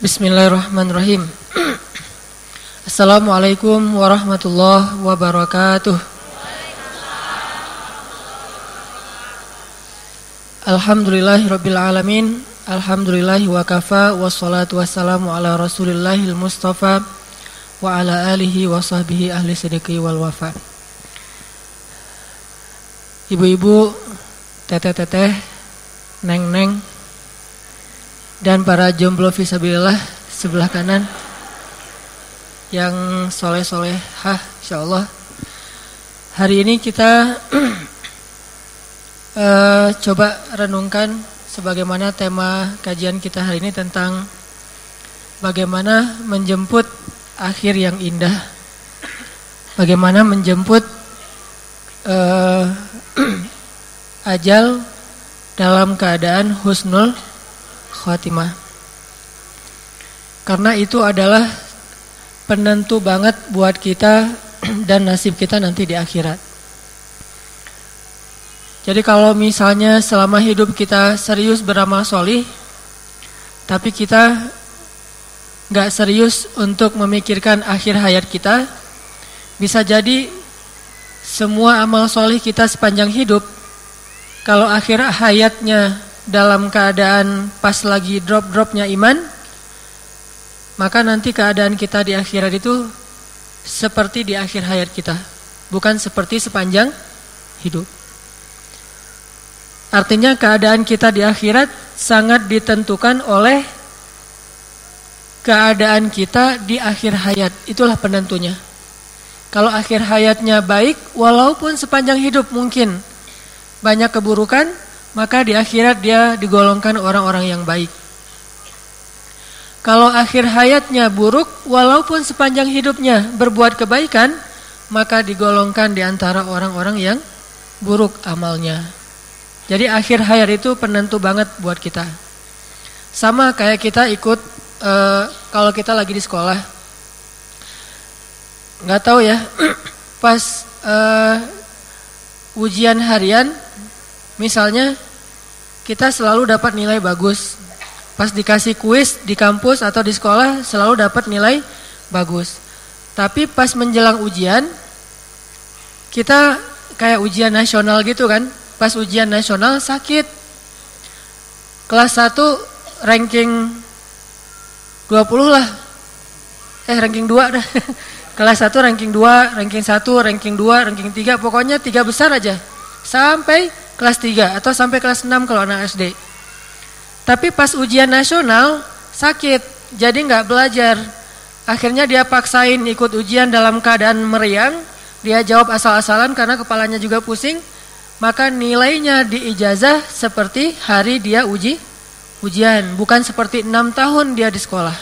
Bismillahirrahmanirrahim. Assalamualaikum warahmatullahi wabarakatuh. Alhamdulillahirabbil alamin. Alhamdulillahi wa kafa wassalatu wassalamu ala Rasulillahil Mustafa wa ala alihi wa sahbihi ahli sidqi wal wafa. Ibu-ibu, teteh-teteh, neng-neng dan para jomblo visabilillah sebelah kanan yang soleh-soleh. Hah insyaallah. Hari ini kita uh, coba renungkan sebagaimana tema kajian kita hari ini tentang bagaimana menjemput akhir yang indah. Bagaimana menjemput uh, ajal dalam keadaan husnul khatimah. Karena itu adalah penentu banget buat kita dan nasib kita nanti di akhirat. Jadi kalau misalnya selama hidup kita serius beramal solih, tapi kita nggak serius untuk memikirkan akhir hayat kita, bisa jadi semua amal solih kita sepanjang hidup, kalau akhir hayatnya dalam keadaan pas lagi drop-dropnya iman, maka nanti keadaan kita di akhirat itu seperti di akhir hayat kita, bukan seperti sepanjang hidup. Artinya keadaan kita di akhirat sangat ditentukan oleh keadaan kita di akhir hayat. Itulah penentunya. Kalau akhir hayatnya baik, walaupun sepanjang hidup mungkin banyak keburukan, maka di akhirat dia digolongkan orang-orang yang baik. Kalau akhir hayatnya buruk, walaupun sepanjang hidupnya berbuat kebaikan, maka digolongkan di antara orang-orang yang buruk amalnya. Jadi akhir hayat itu penentu banget buat kita. Sama kayak kita ikut uh, kalau kita lagi di sekolah, nggak tahu ya, pas uh, ujian harian Misalnya kita selalu dapat nilai bagus. Pas dikasih kuis di kampus atau di sekolah selalu dapat nilai bagus. Tapi pas menjelang ujian kita kayak ujian nasional gitu kan. Pas ujian nasional sakit. Kelas 1 ranking 20 lah. Eh ranking 2 dah. Kelas 1 ranking 2, ranking 1, ranking 2, ranking 3, pokoknya tiga besar aja. Sampai kelas 3 atau sampai kelas 6 kalau anak SD. Tapi pas ujian nasional sakit, jadi nggak belajar. Akhirnya dia paksain ikut ujian dalam keadaan meriang, dia jawab asal-asalan karena kepalanya juga pusing, maka nilainya di ijazah seperti hari dia uji ujian, bukan seperti enam tahun dia di sekolah.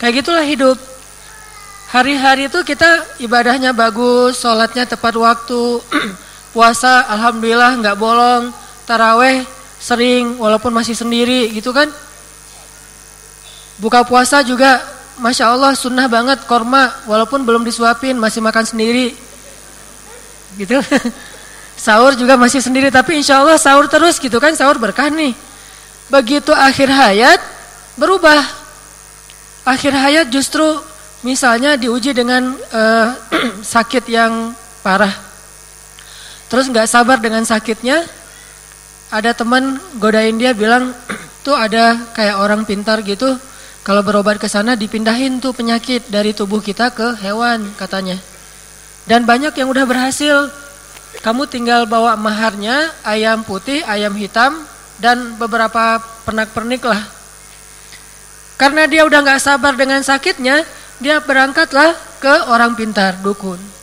Kayak gitulah hidup. Hari-hari itu kita ibadahnya bagus, sholatnya tepat waktu, Puasa alhamdulillah nggak bolong, taraweh sering walaupun masih sendiri gitu kan. Buka puasa juga Masya Allah sunnah banget korma walaupun belum disuapin masih makan sendiri. Gitu. sahur juga masih sendiri tapi insya Allah sahur terus gitu kan sahur berkah nih. Begitu akhir hayat berubah. Akhir hayat justru misalnya diuji dengan uh, sakit yang parah Terus nggak sabar dengan sakitnya, ada teman godain dia bilang, tuh ada kayak orang pintar gitu, kalau berobat ke sana dipindahin tuh penyakit dari tubuh kita ke hewan katanya. Dan banyak yang udah berhasil. Kamu tinggal bawa maharnya, ayam putih, ayam hitam, dan beberapa pernak-pernik lah. Karena dia udah nggak sabar dengan sakitnya, dia berangkatlah ke orang pintar, dukun.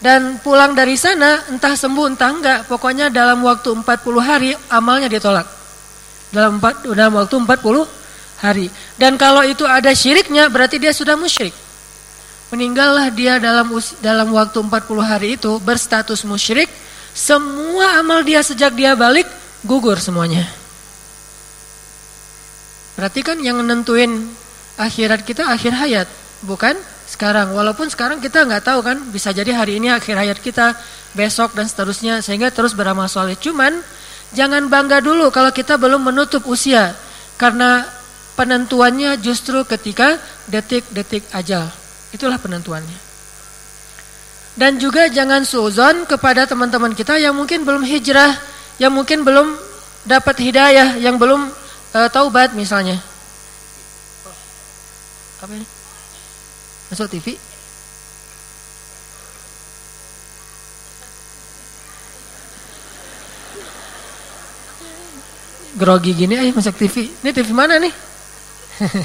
Dan pulang dari sana entah sembuh entah enggak, pokoknya dalam waktu 40 hari amalnya ditolak. Dalam, 4, dalam waktu 40 hari. Dan kalau itu ada syiriknya berarti dia sudah musyrik. Meninggallah dia dalam dalam waktu 40 hari itu berstatus musyrik, semua amal dia sejak dia balik gugur semuanya. Berarti kan yang nentuin akhirat kita akhir hayat, bukan sekarang. Walaupun sekarang kita nggak tahu kan, bisa jadi hari ini akhir hayat kita, besok dan seterusnya, sehingga terus beramal soleh. Cuman jangan bangga dulu kalau kita belum menutup usia, karena penentuannya justru ketika detik-detik ajal. Itulah penentuannya. Dan juga jangan suzon kepada teman-teman kita yang mungkin belum hijrah, yang mungkin belum dapat hidayah, yang belum uh, taubat misalnya. Apa ini? Masuk TV? grogi gini ayo masuk TV. Ini TV mana nih?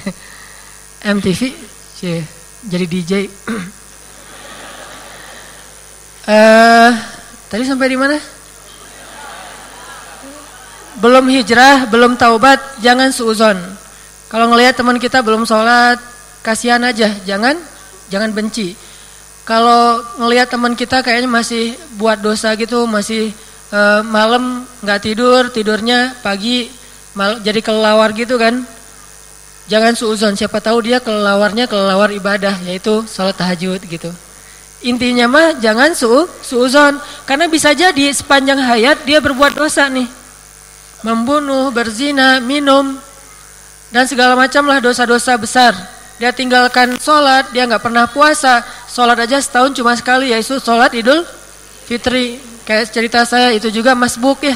MTV. Cie, jadi DJ. uh, eh, tadi sampai di mana? Belum hijrah, belum taubat, jangan suuzon. Kalau ngelihat teman kita belum sholat, kasihan aja, jangan jangan benci. Kalau ngelihat teman kita kayaknya masih buat dosa gitu, masih e, malam nggak tidur, tidurnya pagi mal, jadi kelelawar gitu kan. Jangan suuzon, siapa tahu dia kelelawarnya kelelawar ibadah, yaitu sholat tahajud gitu. Intinya mah jangan su suuzon, karena bisa jadi sepanjang hayat dia berbuat dosa nih. Membunuh, berzina, minum, dan segala macam lah dosa-dosa besar. Dia tinggalkan sholat, dia nggak pernah puasa, sholat aja setahun cuma sekali, yaitu sholat idul fitri. Kayak cerita saya itu juga masbuk ya.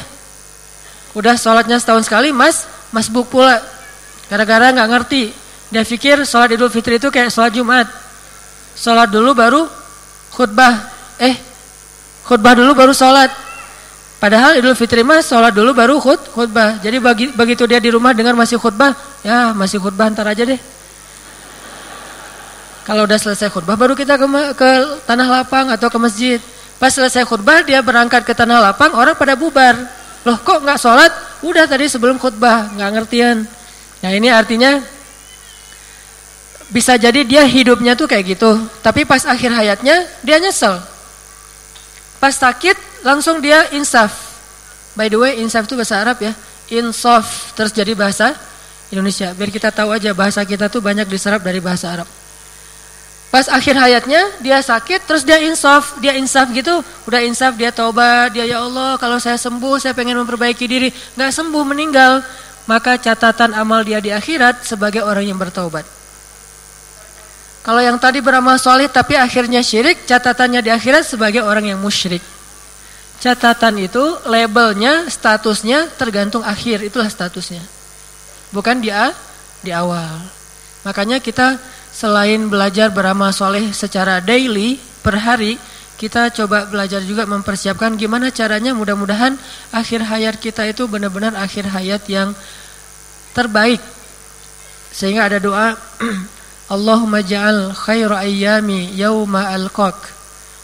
Udah sholatnya setahun sekali, mas, masbuk pula. Gara-gara nggak ngerti. Dia pikir sholat idul fitri itu kayak sholat jumat. Sholat dulu baru khutbah. Eh, khutbah dulu baru sholat. Padahal idul fitri mas sholat dulu baru khut, khutbah. Jadi bagi, begitu dia di rumah dengar masih khutbah, ya masih khutbah ntar aja deh. Kalau udah selesai khutbah baru kita ke, ke tanah lapang atau ke masjid. Pas selesai khutbah dia berangkat ke tanah lapang, orang pada bubar. Loh kok nggak sholat? Udah tadi sebelum khutbah, nggak ngertian. Nah ini artinya bisa jadi dia hidupnya tuh kayak gitu. Tapi pas akhir hayatnya dia nyesel. Pas sakit langsung dia insaf. By the way insaf itu bahasa Arab ya. Insaf terus jadi bahasa Indonesia. Biar kita tahu aja bahasa kita tuh banyak diserap dari bahasa Arab. Pas akhir hayatnya dia sakit terus dia insaf, dia insaf gitu, udah insaf dia taubat, dia ya Allah kalau saya sembuh saya pengen memperbaiki diri, nggak sembuh meninggal, maka catatan amal dia di akhirat sebagai orang yang bertaubat. Kalau yang tadi beramal soleh tapi akhirnya syirik, catatannya di akhirat sebagai orang yang musyrik. Catatan itu labelnya, statusnya tergantung akhir, itulah statusnya. Bukan dia di awal. Makanya kita selain belajar beramal soleh secara daily per hari, kita coba belajar juga mempersiapkan gimana caranya mudah-mudahan akhir hayat kita itu benar-benar akhir hayat yang terbaik. Sehingga ada doa Allahumma ja'al khairu ayyami yawma alqaq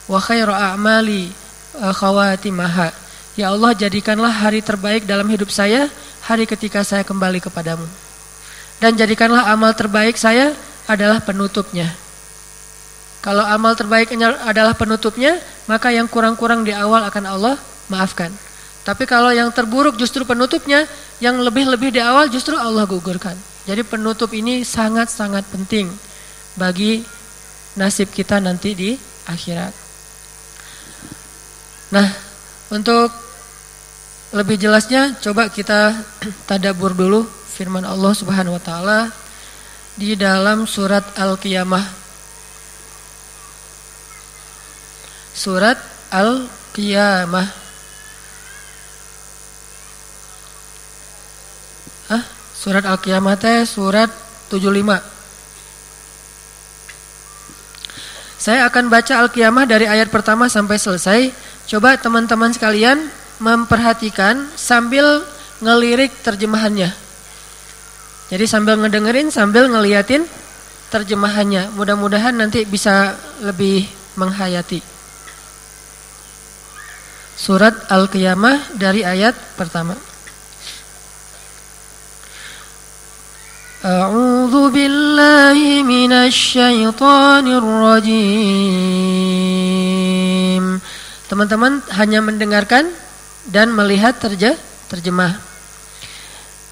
wa khairu a'mali khawatimaha. Ya Allah jadikanlah hari terbaik dalam hidup saya hari ketika saya kembali kepadamu. Dan jadikanlah amal terbaik saya adalah penutupnya. Kalau amal terbaik adalah penutupnya, maka yang kurang-kurang di awal akan Allah maafkan. Tapi kalau yang terburuk justru penutupnya, yang lebih-lebih di awal justru Allah gugurkan. Jadi penutup ini sangat-sangat penting bagi nasib kita nanti di akhirat. Nah, untuk lebih jelasnya coba kita tadabur dulu firman Allah Subhanahu wa taala di dalam surat Al-Qiyamah. Surat Al-Qiyamah. Ah, surat Al-Qiyamah teh surat 75. Saya akan baca Al-Qiyamah dari ayat pertama sampai selesai. Coba teman-teman sekalian memperhatikan sambil ngelirik terjemahannya. Jadi sambil ngedengerin, sambil ngeliatin terjemahannya. Mudah-mudahan nanti bisa lebih menghayati. Surat Al-Qiyamah dari ayat pertama. A'udzu billahi minasy syaithanir rajim. Teman-teman hanya mendengarkan dan melihat terje terjemah.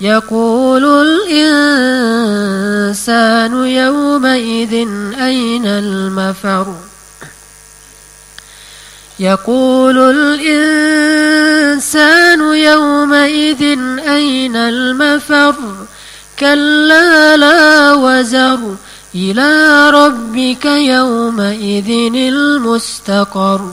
يقول الإنسان يومئذ أين المفر؟ يقول الإنسان يومئذ أين المفر؟ كلا لا وزر إلى ربك يومئذ المستقر.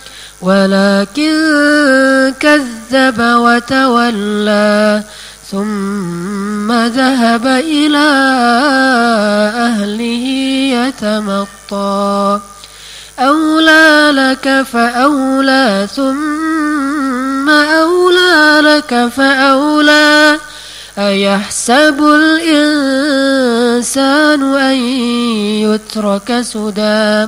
ولكن كذب وتولى ثم ذهب إلى أهله يتمطى. أولى لك فأولى ثم أولى لك فأولى. أيحسب الإنسان أن يترك سدى؟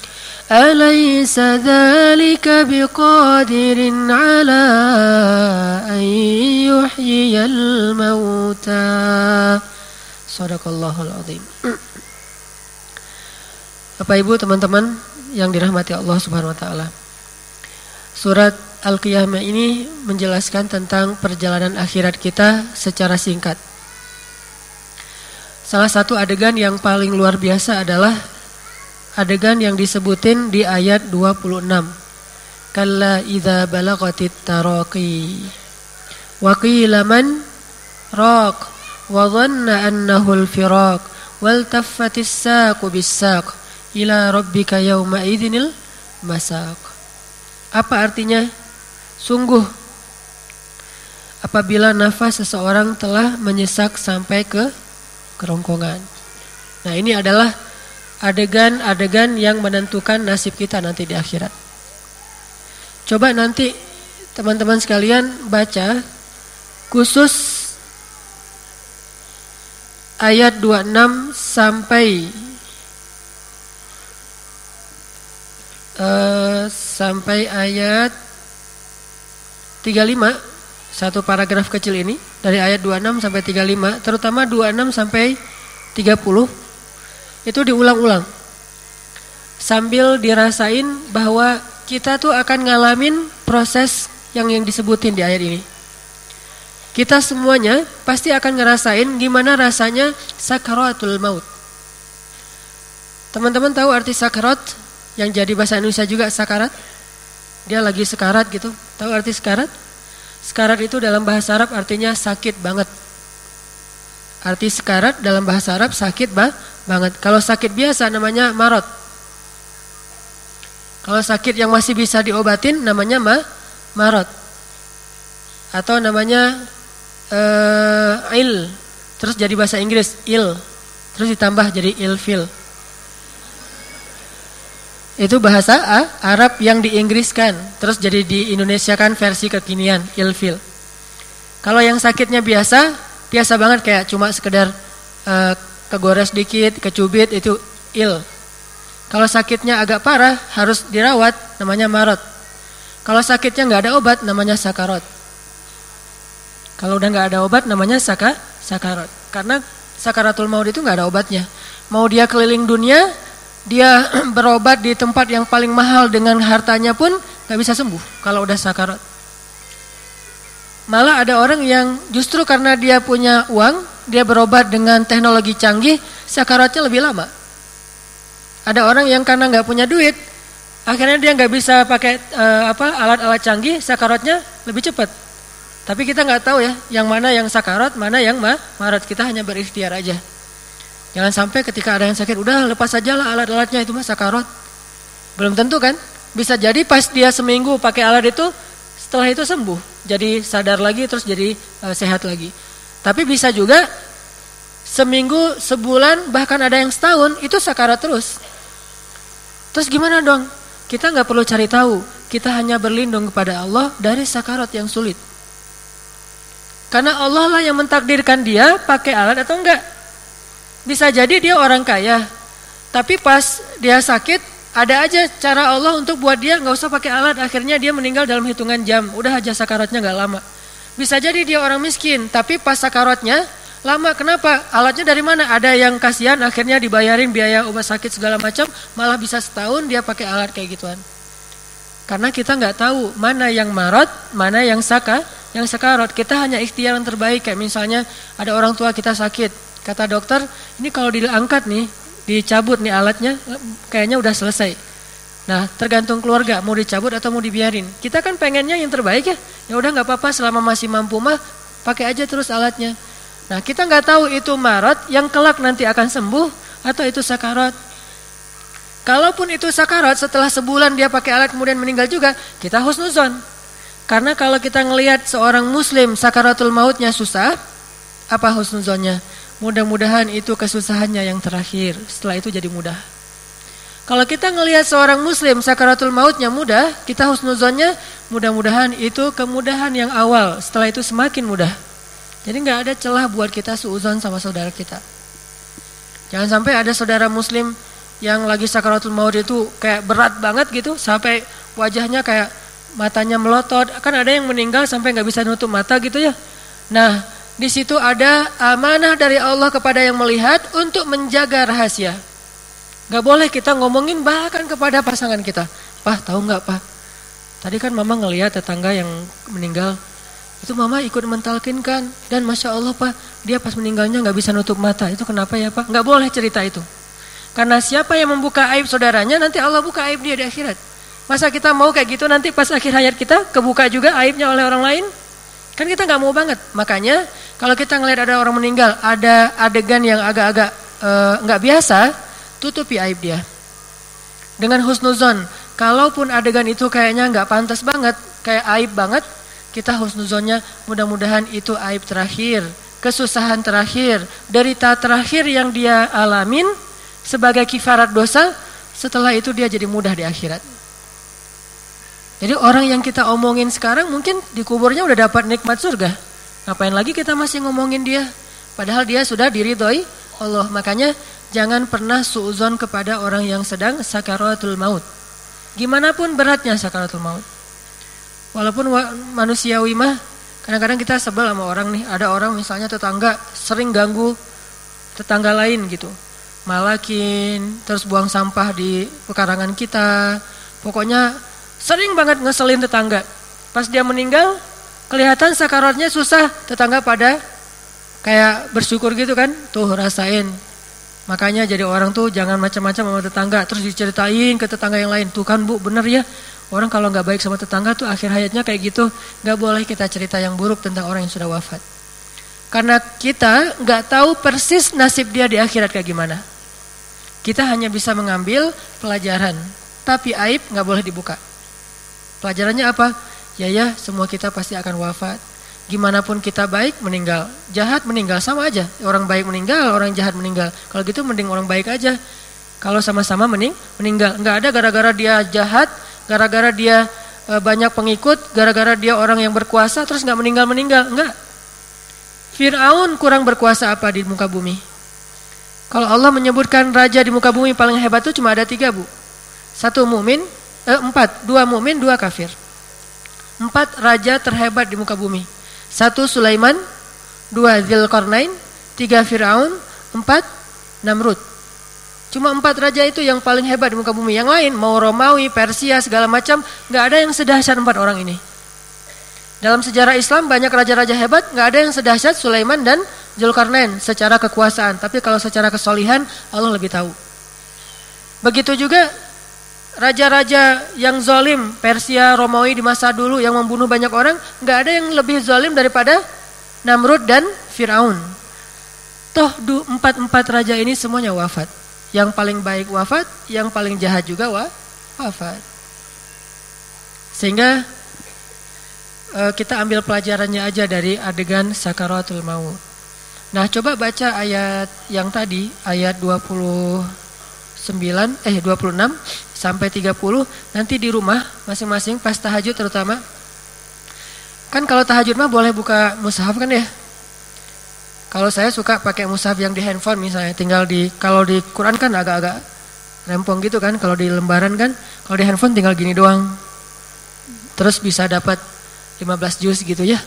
أليس ذلك بقادر على أن يحيي الموتى صدق الله العظيم Bapak Ibu teman-teman yang dirahmati Allah Subhanahu wa taala. Surat Al-Qiyamah ini menjelaskan tentang perjalanan akhirat kita secara singkat. Salah satu adegan yang paling luar biasa adalah adegan yang disebutin di ayat 26. Kalla idza balagatit taraqi wa qila man raq wa dhanna annahu al-firaq wal taffatis saqu bis-saq ila rabbika yawma idzinil masaq. Apa artinya? Sungguh apabila nafas seseorang telah menyesak sampai ke kerongkongan. Nah ini adalah adegan-adegan yang menentukan nasib kita nanti di akhirat. Coba nanti teman-teman sekalian baca khusus ayat 26 sampai uh, sampai ayat 35 satu paragraf kecil ini dari ayat 26 sampai 35 terutama 26 sampai 30 itu diulang-ulang sambil dirasain bahwa kita tuh akan ngalamin proses yang yang disebutin di ayat ini kita semuanya pasti akan ngerasain gimana rasanya sakaratul maut. Teman-teman tahu arti sakarat? Yang jadi bahasa Indonesia juga sakarat? Dia lagi sekarat gitu. Tahu arti sekarat? Sekarat itu dalam bahasa Arab artinya sakit banget. Arti sekarat dalam bahasa Arab sakit bah, banget. Kalau sakit biasa namanya marot. Kalau sakit yang masih bisa diobatin namanya ma, marot. Atau namanya uh, il terus jadi bahasa Inggris il terus ditambah jadi ilfil itu bahasa uh, Arab yang diinggriskan terus jadi di Indonesia kan versi kekinian ilfil kalau yang sakitnya biasa biasa banget kayak cuma sekedar uh, kegores dikit kecubit itu il kalau sakitnya agak parah harus dirawat namanya marot kalau sakitnya nggak ada obat namanya sakarot kalau udah nggak ada obat namanya saka sakarat. Karena sakaratul maut itu nggak ada obatnya. Mau dia keliling dunia, dia berobat di tempat yang paling mahal dengan hartanya pun nggak bisa sembuh kalau udah sakarat. Malah ada orang yang justru karena dia punya uang, dia berobat dengan teknologi canggih, sakaratnya lebih lama. Ada orang yang karena nggak punya duit, akhirnya dia nggak bisa pakai uh, apa alat-alat canggih, sakaratnya lebih cepat. Tapi kita nggak tahu ya, yang mana yang sakarat, mana yang ma marat. Kita hanya berikhtiar aja. Jangan sampai ketika ada yang sakit, udah lepas saja lah alat-alatnya itu mah sakarat. Belum tentu kan? Bisa jadi pas dia seminggu pakai alat itu, setelah itu sembuh. Jadi sadar lagi terus jadi uh, sehat lagi. Tapi bisa juga seminggu, sebulan, bahkan ada yang setahun, itu sakarat terus. Terus gimana dong? Kita nggak perlu cari tahu. Kita hanya berlindung kepada Allah dari sakarat yang sulit. Karena Allah lah yang mentakdirkan dia pakai alat atau enggak. Bisa jadi dia orang kaya. Tapi pas dia sakit, ada aja cara Allah untuk buat dia nggak usah pakai alat. Akhirnya dia meninggal dalam hitungan jam. Udah aja sakaratnya nggak lama. Bisa jadi dia orang miskin, tapi pas sakaratnya lama. Kenapa? Alatnya dari mana? Ada yang kasihan, akhirnya dibayarin biaya obat sakit segala macam, malah bisa setahun dia pakai alat kayak gituan. Karena kita nggak tahu mana yang marot, mana yang saka, yang sekarat kita hanya ikhtiar yang terbaik kayak misalnya ada orang tua kita sakit kata dokter ini kalau diangkat nih dicabut nih alatnya kayaknya udah selesai. Nah tergantung keluarga mau dicabut atau mau dibiarin. Kita kan pengennya yang terbaik ya. Ya udah nggak apa-apa selama masih mampu mah pakai aja terus alatnya. Nah kita nggak tahu itu marat yang kelak nanti akan sembuh atau itu sakarat. Kalaupun itu sakarat setelah sebulan dia pakai alat kemudian meninggal juga kita husnuzon. Karena kalau kita ngelihat seorang muslim sakaratul mautnya susah, apa husnuzonnya? Mudah-mudahan itu kesusahannya yang terakhir. Setelah itu jadi mudah. Kalau kita ngelihat seorang muslim sakaratul mautnya mudah, kita husnuzonnya mudah-mudahan itu kemudahan yang awal. Setelah itu semakin mudah. Jadi nggak ada celah buat kita suuzon sama saudara kita. Jangan sampai ada saudara muslim yang lagi sakaratul maut itu kayak berat banget gitu sampai wajahnya kayak matanya melotot. Kan ada yang meninggal sampai nggak bisa nutup mata gitu ya. Nah, di situ ada amanah dari Allah kepada yang melihat untuk menjaga rahasia. Gak boleh kita ngomongin bahkan kepada pasangan kita. Pah, tahu nggak Pah? Tadi kan mama ngelihat tetangga yang meninggal. Itu mama ikut mentalkin kan. Dan Masya Allah Pak, dia pas meninggalnya nggak bisa nutup mata. Itu kenapa ya Pak? Nggak boleh cerita itu. Karena siapa yang membuka aib saudaranya, nanti Allah buka aib dia di akhirat. Masa kita mau kayak gitu nanti pas akhir hayat kita kebuka juga aibnya oleh orang lain? Kan kita nggak mau banget. Makanya kalau kita ngelihat ada orang meninggal, ada adegan yang agak-agak eh, nggak -agak, biasa, tutupi aib dia. Dengan husnuzon, kalaupun adegan itu kayaknya nggak pantas banget, kayak aib banget, kita husnuzonnya mudah-mudahan itu aib terakhir, kesusahan terakhir, derita terakhir yang dia alamin sebagai kifarat dosa, setelah itu dia jadi mudah di akhirat. Jadi orang yang kita omongin sekarang mungkin di kuburnya udah dapat nikmat surga. Ngapain lagi kita masih ngomongin dia? Padahal dia sudah diridhoi Allah. Makanya jangan pernah suuzon kepada orang yang sedang sakaratul maut. Gimana pun beratnya sakaratul maut. Walaupun manusiawi mah kadang-kadang kita sebel sama orang nih. Ada orang misalnya tetangga sering ganggu tetangga lain gitu. Malakin, terus buang sampah di pekarangan kita. Pokoknya sering banget ngeselin tetangga. Pas dia meninggal, kelihatan sakaratnya susah. Tetangga pada kayak bersyukur gitu kan. Tuh rasain. Makanya jadi orang tuh jangan macam-macam sama tetangga. Terus diceritain ke tetangga yang lain. Tuh kan bu bener ya. Orang kalau nggak baik sama tetangga tuh akhir hayatnya kayak gitu, nggak boleh kita cerita yang buruk tentang orang yang sudah wafat. Karena kita nggak tahu persis nasib dia di akhirat kayak gimana. Kita hanya bisa mengambil pelajaran, tapi aib nggak boleh dibuka. Pelajarannya apa? Ya ya, semua kita pasti akan wafat. Gimana pun kita baik meninggal, jahat meninggal sama aja. Orang baik meninggal, orang jahat meninggal. Kalau gitu mending orang baik aja. Kalau sama-sama mening meninggal, nggak ada gara-gara dia jahat gara-gara dia e, banyak pengikut, gara-gara dia orang yang berkuasa terus nggak meninggal-meninggal, enggak. Fir'aun kurang berkuasa apa di muka bumi? Kalau Allah menyebutkan raja di muka bumi paling hebat itu cuma ada tiga bu. Satu mumin, eh, empat, dua mumin, dua kafir. Empat raja terhebat di muka bumi. Satu Sulaiman, dua Zilkarnain, tiga Fir'aun, empat Namrud. Cuma empat raja itu yang paling hebat di muka bumi. Yang lain mau Romawi, Persia segala macam nggak ada yang sedahsyat empat orang ini. Dalam sejarah Islam banyak raja-raja hebat, nggak ada yang sedahsyat Sulaiman dan Zulkarnain secara kekuasaan. Tapi kalau secara kesolihan Allah lebih tahu. Begitu juga raja-raja yang zolim Persia, Romawi di masa dulu yang membunuh banyak orang, nggak ada yang lebih zolim daripada Namrud dan Firaun. Toh empat empat raja ini semuanya wafat. Yang paling baik wafat, yang paling jahat juga wa, wafat. Sehingga e, kita ambil pelajarannya aja dari adegan sakaratul maut. Nah, coba baca ayat yang tadi, ayat 29 eh 26 sampai 30 nanti di rumah masing-masing pas tahajud terutama. Kan kalau tahajud mah boleh buka mushaf kan ya? Kalau saya suka pakai mushaf yang di handphone misalnya, tinggal di kalau di Quran kan agak-agak rempong gitu kan, kalau di lembaran kan, kalau di handphone tinggal gini doang. Terus bisa dapat 15 juz gitu ya.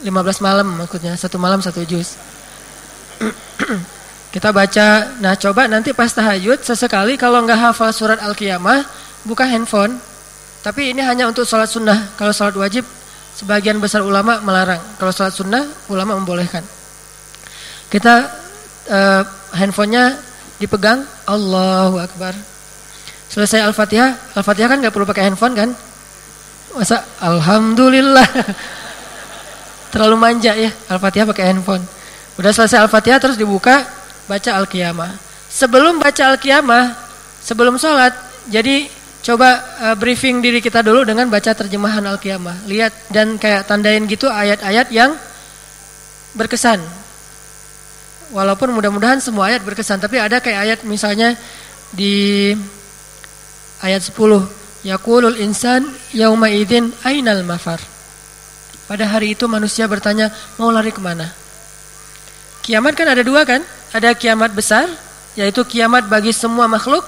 15 malam maksudnya, satu malam satu juz. Kita baca, nah coba nanti pas tahajud sesekali kalau nggak hafal surat Al-Qiyamah, buka handphone. Tapi ini hanya untuk sholat sunnah. Kalau sholat wajib Sebagian besar ulama melarang. Kalau sholat sunnah, ulama membolehkan. Kita uh, handphonenya dipegang, Allahu Akbar. Selesai Al-Fatihah, Al-Fatihah kan nggak perlu pakai handphone kan? Masa Alhamdulillah. Terlalu manja ya, Al-Fatihah pakai handphone. Udah selesai Al-Fatihah terus dibuka, baca Al-Qiyamah. Sebelum baca Al-Qiyamah, sebelum sholat, jadi Coba uh, briefing diri kita dulu dengan baca terjemahan Al-Qiyamah. Lihat dan kayak tandain gitu ayat-ayat yang berkesan. Walaupun mudah-mudahan semua ayat berkesan, tapi ada kayak ayat misalnya di ayat 10, Yaqulul insan yauma idzin ainal mafar. Pada hari itu manusia bertanya, mau lari ke mana? Kiamat kan ada dua kan? Ada kiamat besar, yaitu kiamat bagi semua makhluk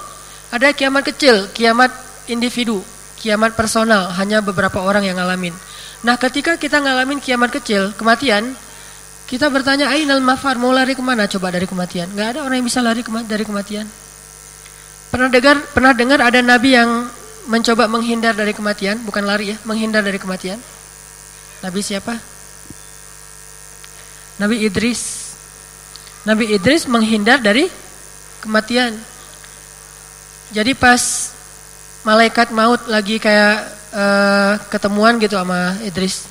ada kiamat kecil, kiamat individu, kiamat personal, hanya beberapa orang yang ngalamin. Nah ketika kita ngalamin kiamat kecil, kematian, kita bertanya, Ainal mafar, mau lari ke mana coba dari kematian? Gak ada orang yang bisa lari dari kematian. Pernah dengar, pernah dengar ada nabi yang mencoba menghindar dari kematian, bukan lari ya, menghindar dari kematian. Nabi siapa? Nabi Idris. Nabi Idris menghindar dari kematian. Jadi pas malaikat maut lagi kayak uh, ketemuan gitu sama Idris.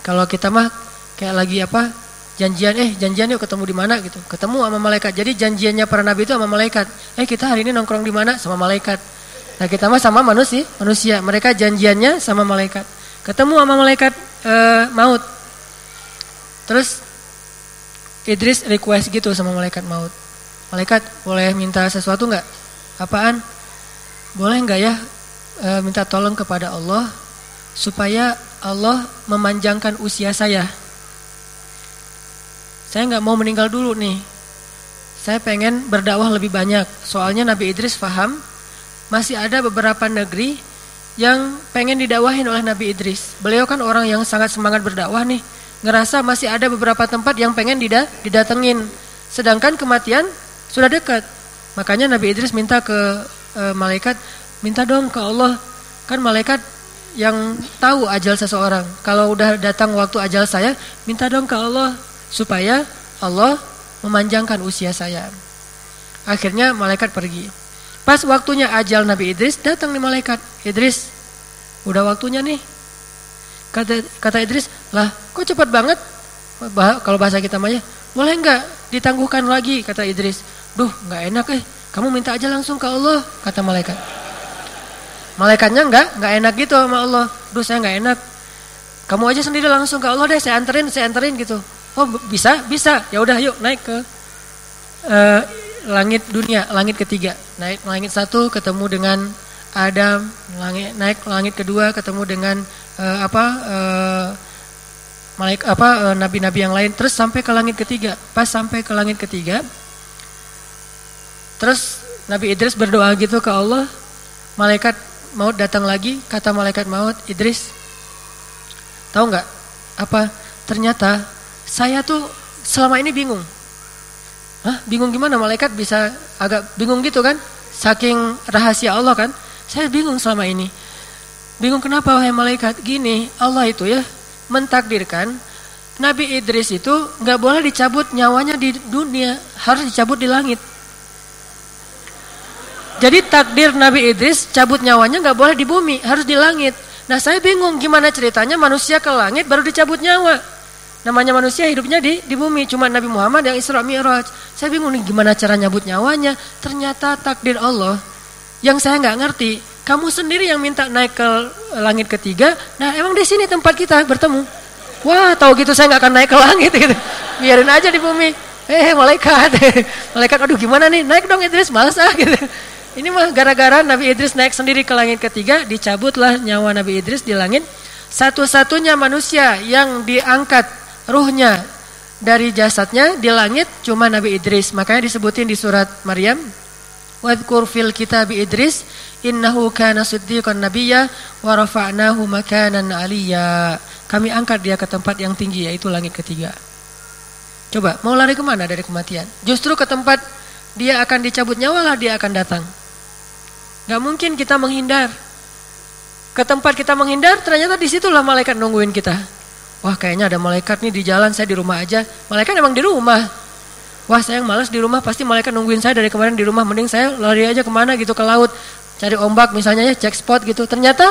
Kalau kita mah kayak lagi apa? Janjian eh janjian yuk ketemu di mana gitu. Ketemu sama malaikat. Jadi janjiannya para nabi itu sama malaikat. Eh kita hari ini nongkrong di mana? Sama malaikat. Nah kita mah sama manusia, manusia. Mereka janjiannya sama malaikat. Ketemu sama malaikat uh, maut. Terus Idris request gitu sama malaikat maut. Malaikat boleh minta sesuatu nggak? Apaan? Boleh nggak ya e, minta tolong kepada Allah supaya Allah memanjangkan usia saya. saya nggak mau meninggal dulu nih. Saya pengen berdakwah lebih banyak. Soalnya Nabi Idris faham masih ada beberapa negeri yang pengen didakwahin oleh Nabi Idris. Beliau kan orang yang sangat semangat berdakwah nih. Ngerasa masih ada beberapa tempat yang pengen didatengin. Sedangkan kematian sudah dekat. Makanya Nabi Idris minta ke e, malaikat, minta dong ke Allah. Kan malaikat yang tahu ajal seseorang. Kalau udah datang waktu ajal saya, minta dong ke Allah supaya Allah memanjangkan usia saya. Akhirnya malaikat pergi. Pas waktunya ajal Nabi Idris, datang nih malaikat. Idris, udah waktunya nih. Kata, kata Idris, lah kok cepat banget? Bah, kalau bahasa kita mah boleh nggak ditangguhkan lagi? Kata Idris. Duh, nggak enak eh. Kamu minta aja langsung ke Allah, kata malaikat. Malaikatnya nggak, nggak enak gitu sama Allah. Duh, saya nggak enak. Kamu aja sendiri langsung ke Allah deh, saya anterin, saya anterin gitu. Oh bisa, bisa. Ya udah yuk naik ke uh, langit dunia, langit ketiga. Naik langit satu ketemu dengan Adam, langit naik langit kedua ketemu dengan uh, apa uh, malaik apa nabi-nabi uh, yang lain. Terus sampai ke langit ketiga. Pas sampai ke langit ketiga, terus Nabi Idris berdoa gitu ke Allah. Malaikat maut datang lagi, kata malaikat maut, Idris, tahu nggak apa? Ternyata saya tuh selama ini bingung. Hah, bingung gimana malaikat bisa agak bingung gitu kan? Saking rahasia Allah kan? Saya bingung selama ini. Bingung kenapa wahai malaikat? Gini, Allah itu ya mentakdirkan Nabi Idris itu nggak boleh dicabut nyawanya di dunia, harus dicabut di langit. Jadi takdir Nabi Idris cabut nyawanya nggak boleh di bumi, harus di langit. Nah saya bingung gimana ceritanya manusia ke langit baru dicabut nyawa. Namanya manusia hidupnya di di bumi, cuma Nabi Muhammad yang Isra Mi'raj. Saya bingung nih gimana cara nyabut nyawanya. Ternyata takdir Allah yang saya nggak ngerti. Kamu sendiri yang minta naik ke langit ketiga. Nah, emang di sini tempat kita bertemu. Wah, tahu gitu saya nggak akan naik ke langit gitu. Biarin aja di bumi. Eh, malaikat. malaikat, aduh gimana nih? Naik dong Idris, males ah gitu. Ini mah gara-gara Nabi Idris naik sendiri ke langit ketiga, dicabutlah nyawa Nabi Idris di langit. Satu-satunya manusia yang diangkat ruhnya dari jasadnya di langit cuma Nabi Idris. Makanya disebutin di surat Maryam, "Wadhkur fil kitab Idris innahu kana siddiqan nabiyya wa rafa'nahu makanan 'aliyya." Kami angkat dia ke tempat yang tinggi yaitu langit ketiga. Coba, mau lari ke mana dari kematian? Justru ke tempat dia akan dicabut nyawa lah dia akan datang. Gak mungkin kita menghindar. Ke tempat kita menghindar, ternyata di situlah malaikat nungguin kita. Wah kayaknya ada malaikat nih di jalan, saya di rumah aja. Malaikat emang di rumah. Wah saya yang males di rumah, pasti malaikat nungguin saya dari kemarin di rumah. Mending saya lari aja ke mana gitu ke laut. Cari ombak misalnya ya, cek spot gitu. Ternyata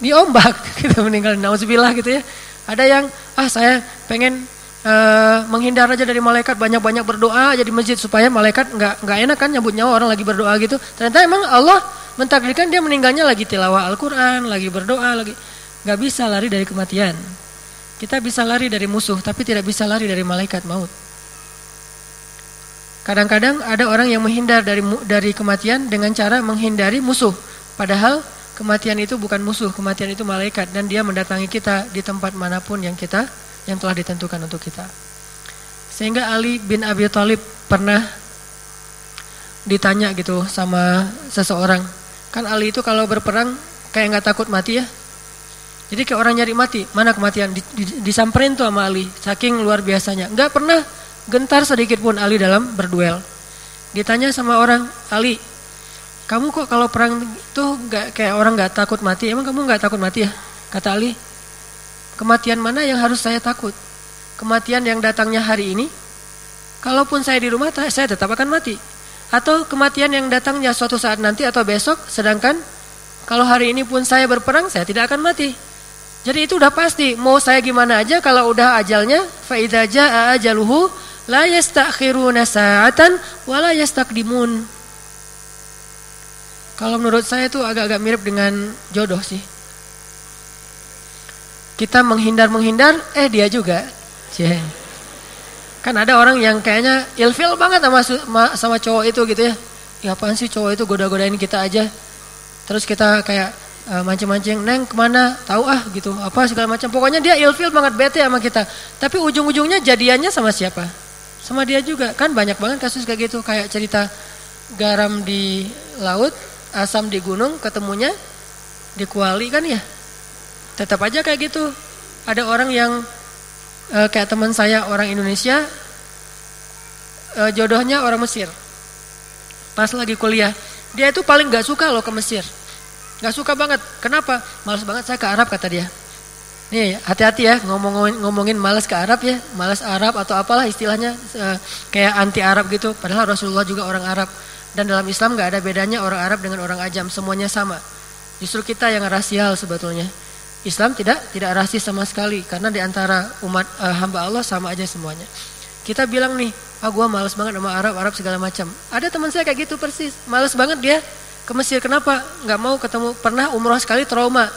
di ombak gitu meninggal. Nauzubillah gitu ya. Ada yang, ah saya pengen uh, menghindar aja dari malaikat banyak-banyak berdoa aja di masjid supaya malaikat nggak nggak enak kan nyambut nyawa orang lagi berdoa gitu ternyata emang Allah mentakdirkan dia meninggalnya lagi tilawah Al-Quran lagi berdoa lagi nggak bisa lari dari kematian kita bisa lari dari musuh, tapi tidak bisa lari dari malaikat maut. Kadang-kadang ada orang yang menghindar dari dari kematian dengan cara menghindari musuh. Padahal kematian itu bukan musuh, kematian itu malaikat dan dia mendatangi kita di tempat mana pun yang kita yang telah ditentukan untuk kita. Sehingga Ali bin Abi Thalib pernah ditanya gitu sama seseorang. Kan Ali itu kalau berperang kayak nggak takut mati ya, jadi kayak orang nyari mati, mana kematian? Di, di, disamperin tuh sama Ali, saking luar biasanya. Enggak pernah gentar sedikit pun Ali dalam berduel. Ditanya sama orang, Ali, kamu kok kalau perang tuh nggak kayak orang nggak takut mati? Emang kamu nggak takut mati ya? Kata Ali, kematian mana yang harus saya takut? Kematian yang datangnya hari ini? Kalaupun saya di rumah, saya tetap akan mati. Atau kematian yang datangnya suatu saat nanti atau besok, sedangkan kalau hari ini pun saya berperang, saya tidak akan mati. Jadi itu udah pasti, mau saya gimana aja kalau udah ajalnya fa idza jaa ajaluhu la yastakhiruna sa'atan wa la yastaqdimun. Kalau menurut saya itu agak-agak mirip dengan jodoh sih. Kita menghindar-menghindar, eh dia juga. Cie. Kan ada orang yang kayaknya ilfil banget sama sama cowok itu gitu ya. Ya apaan sih cowok itu goda-godain kita aja. Terus kita kayak uh, mancing-mancing, neng ke mana? Tahu ah gitu, apa segala macam. Pokoknya dia ilfil banget bete sama kita. Tapi ujung-ujungnya jadiannya sama siapa? Sama dia juga. Kan banyak banget kasus kayak gitu, kayak cerita garam di laut, asam di gunung, ketemunya di kuali kan ya. Tetap aja kayak gitu. Ada orang yang uh, kayak teman saya orang Indonesia, uh, jodohnya orang Mesir. Pas lagi kuliah, dia itu paling gak suka loh ke Mesir. Gak suka banget. Kenapa? Males banget saya ke Arab kata dia. Nih hati-hati ya ngomong ngomongin males ke Arab ya, males Arab atau apalah istilahnya uh, kayak anti Arab gitu. Padahal Rasulullah juga orang Arab dan dalam Islam nggak ada bedanya orang Arab dengan orang Ajam, semuanya sama. Justru kita yang rasial sebetulnya. Islam tidak tidak rasis sama sekali karena di antara umat uh, hamba Allah sama aja semuanya. Kita bilang nih, ah gue males banget sama Arab, Arab segala macam. Ada teman saya kayak gitu persis, males banget dia ke Mesir. Kenapa? Nggak mau ketemu. Pernah umroh sekali trauma.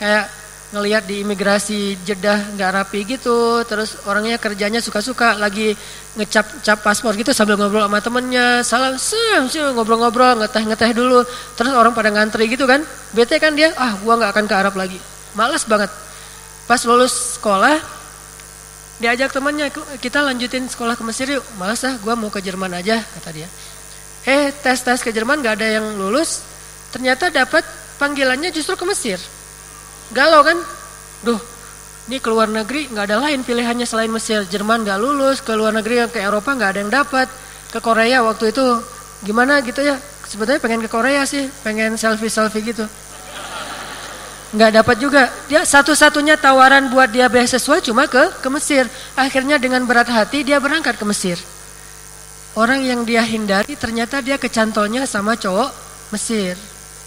Kayak ngelihat di imigrasi Jeddah nggak rapi gitu. Terus orangnya kerjanya suka-suka lagi ngecap cap paspor gitu sambil ngobrol sama temennya. Salam sem, ngobrol-ngobrol, ngeteh-ngeteh dulu. Terus orang pada ngantri gitu kan. Bete kan dia, ah gua nggak akan ke Arab lagi. Males banget. Pas lulus sekolah, diajak temannya kita lanjutin sekolah ke Mesir yuk. Malas ah, gua mau ke Jerman aja kata dia. Eh tes-tes ke Jerman gak ada yang lulus. Ternyata dapat panggilannya justru ke Mesir. Galau kan? Duh, ini keluar negeri nggak ada lain pilihannya selain Mesir. Jerman gak lulus, ke luar negeri ke Eropa nggak ada yang dapat. Ke Korea waktu itu gimana gitu ya? Sebetulnya pengen ke Korea sih, pengen selfie-selfie gitu. Nggak dapat juga. Dia satu-satunya tawaran buat dia beasiswa cuma ke ke Mesir. Akhirnya dengan berat hati dia berangkat ke Mesir. Orang yang dia hindari ternyata dia kecantolnya sama cowok Mesir.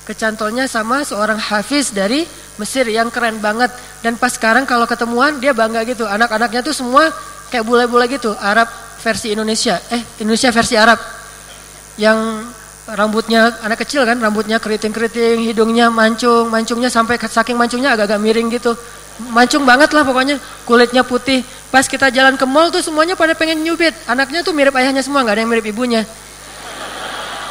Kecantolnya sama seorang hafiz dari Mesir yang keren banget. Dan pas sekarang kalau ketemuan dia bangga gitu. Anak-anaknya tuh semua kayak bule-bule gitu. Arab versi Indonesia. Eh Indonesia versi Arab. Yang rambutnya anak kecil kan. Rambutnya keriting-keriting. Hidungnya mancung. Mancungnya sampai saking mancungnya agak-agak miring gitu. Mancung banget lah pokoknya. Kulitnya putih. Pas kita jalan ke mall tuh semuanya pada pengen nyubit. Anaknya tuh mirip ayahnya semua, nggak ada yang mirip ibunya.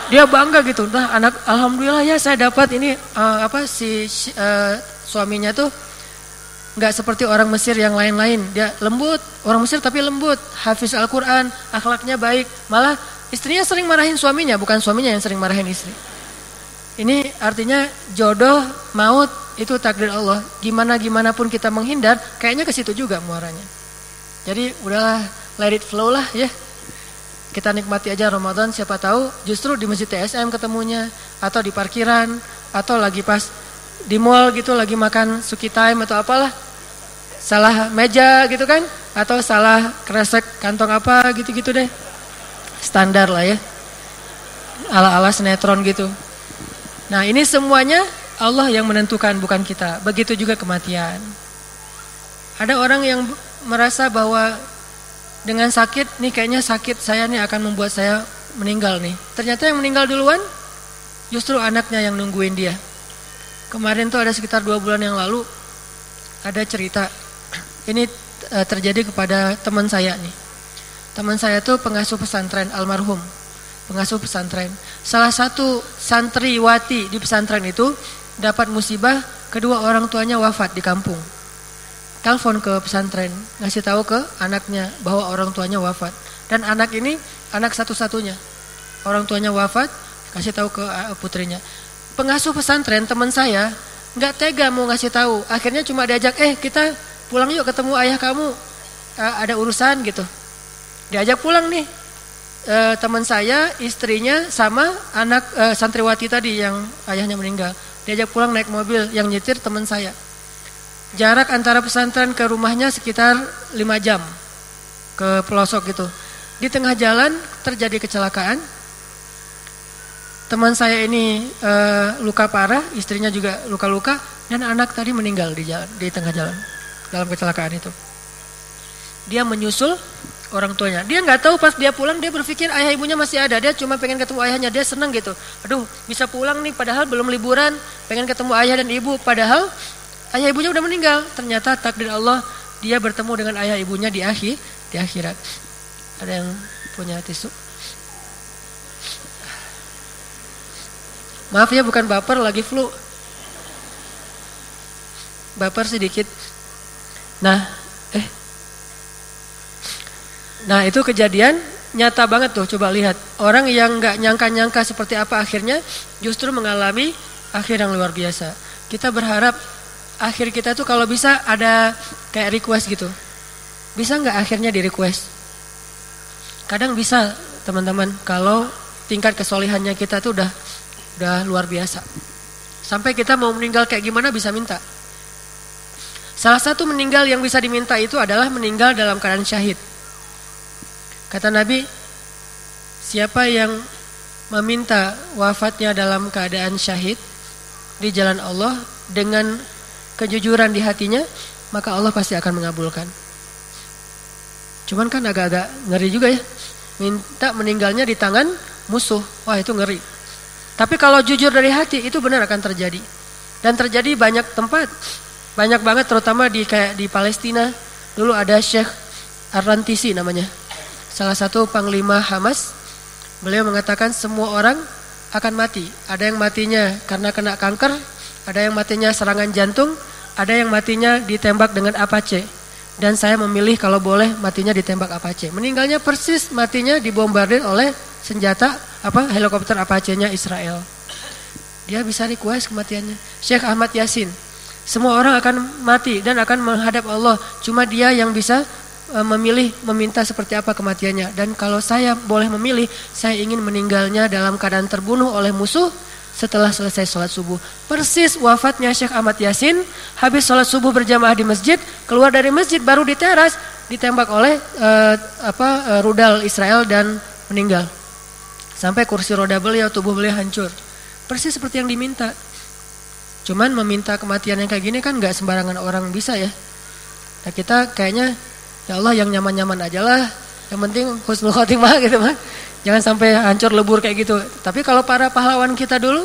Dia bangga gitu. Nah, anak alhamdulillah ya saya dapat ini uh, apa si uh, suaminya tuh nggak seperti orang Mesir yang lain-lain. Dia lembut, orang Mesir tapi lembut, hafiz Al-Qur'an, akhlaknya baik. Malah istrinya sering marahin suaminya, bukan suaminya yang sering marahin istri. Ini artinya jodoh, maut itu takdir Allah. Gimana gimana pun kita menghindar, kayaknya ke situ juga muaranya. Jadi udahlah let it flow lah ya. Kita nikmati aja Ramadan siapa tahu justru di masjid TSM ketemunya atau di parkiran atau lagi pas di mall gitu lagi makan suki time atau apalah. Salah meja gitu kan atau salah kresek kantong apa gitu-gitu deh. Standar lah ya. Ala-ala sinetron gitu. Nah, ini semuanya Allah yang menentukan bukan kita. Begitu juga kematian. Ada orang yang merasa bahwa dengan sakit nih kayaknya sakit saya nih akan membuat saya meninggal nih. Ternyata yang meninggal duluan justru anaknya yang nungguin dia. Kemarin tuh ada sekitar dua bulan yang lalu ada cerita ini uh, terjadi kepada teman saya nih. Teman saya tuh pengasuh pesantren almarhum, pengasuh pesantren. Salah satu santriwati di pesantren itu dapat musibah kedua orang tuanya wafat di kampung telepon ke pesantren, ngasih tahu ke anaknya bahwa orang tuanya wafat. Dan anak ini anak satu-satunya. Orang tuanya wafat, kasih tahu ke uh, putrinya. Pengasuh pesantren teman saya nggak tega mau ngasih tahu. Akhirnya cuma diajak, "Eh, kita pulang yuk ketemu ayah kamu. Uh, ada urusan gitu." Diajak pulang nih. Uh, teman saya, istrinya sama anak uh, santriwati tadi yang ayahnya meninggal. Diajak pulang naik mobil yang nyetir teman saya. Jarak antara pesantren ke rumahnya sekitar 5 jam ke pelosok gitu. Di tengah jalan terjadi kecelakaan. Teman saya ini e, luka parah, istrinya juga luka-luka dan anak tadi meninggal di jalan di tengah jalan dalam kecelakaan itu. Dia menyusul orang tuanya. Dia nggak tahu pas dia pulang dia berpikir ayah ibunya masih ada. Dia cuma pengen ketemu ayahnya. Dia senang gitu. Aduh, bisa pulang nih padahal belum liburan, pengen ketemu ayah dan ibu padahal Ayah ibunya udah meninggal. Ternyata takdir Allah dia bertemu dengan ayah ibunya di akhir di akhirat. Ada yang punya tisu? Maaf ya bukan baper lagi flu. baper sedikit. Nah, eh. Nah, itu kejadian nyata banget tuh, coba lihat. Orang yang nggak nyangka-nyangka seperti apa akhirnya justru mengalami akhir yang luar biasa. Kita berharap akhir kita tuh kalau bisa ada kayak request gitu. Bisa nggak akhirnya di request? Kadang bisa teman-teman kalau tingkat kesolihannya kita tuh udah udah luar biasa. Sampai kita mau meninggal kayak gimana bisa minta. Salah satu meninggal yang bisa diminta itu adalah meninggal dalam keadaan syahid. Kata Nabi, siapa yang meminta wafatnya dalam keadaan syahid di jalan Allah dengan kejujuran di hatinya, maka Allah pasti akan mengabulkan. Cuman kan agak-agak ngeri juga ya. Minta meninggalnya di tangan musuh. Wah, itu ngeri. Tapi kalau jujur dari hati itu benar akan terjadi. Dan terjadi banyak tempat. Banyak banget terutama di kayak di Palestina. Dulu ada Syekh Arrantisi namanya salah satu panglima Hamas, beliau mengatakan semua orang akan mati. Ada yang matinya karena kena kanker, ada yang matinya serangan jantung, ada yang matinya ditembak dengan Apache. Dan saya memilih kalau boleh matinya ditembak Apache. Meninggalnya persis matinya dibombardir oleh senjata apa helikopter Apache-nya Israel. Dia bisa request kematiannya. Syekh Ahmad Yasin. Semua orang akan mati dan akan menghadap Allah. Cuma dia yang bisa Eh, memilih meminta seperti apa kematiannya dan kalau saya boleh memilih saya ingin meninggalnya dalam keadaan terbunuh oleh musuh setelah selesai sholat subuh persis wafatnya Syekh Ahmad Yasin habis sholat subuh berjamaah di masjid keluar dari masjid baru di teras ditembak oleh uh, apa uh, rudal Israel dan meninggal sampai kursi roda beliau tubuh beliau hancur persis seperti yang diminta cuman meminta kematian yang kayak gini kan nggak sembarangan orang bisa ya nah, kita kayaknya Ya Allah yang nyaman-nyaman aja lah. Yang penting husnul khotimah gitu mah. Jangan sampai hancur lebur kayak gitu. Tapi kalau para pahlawan kita dulu,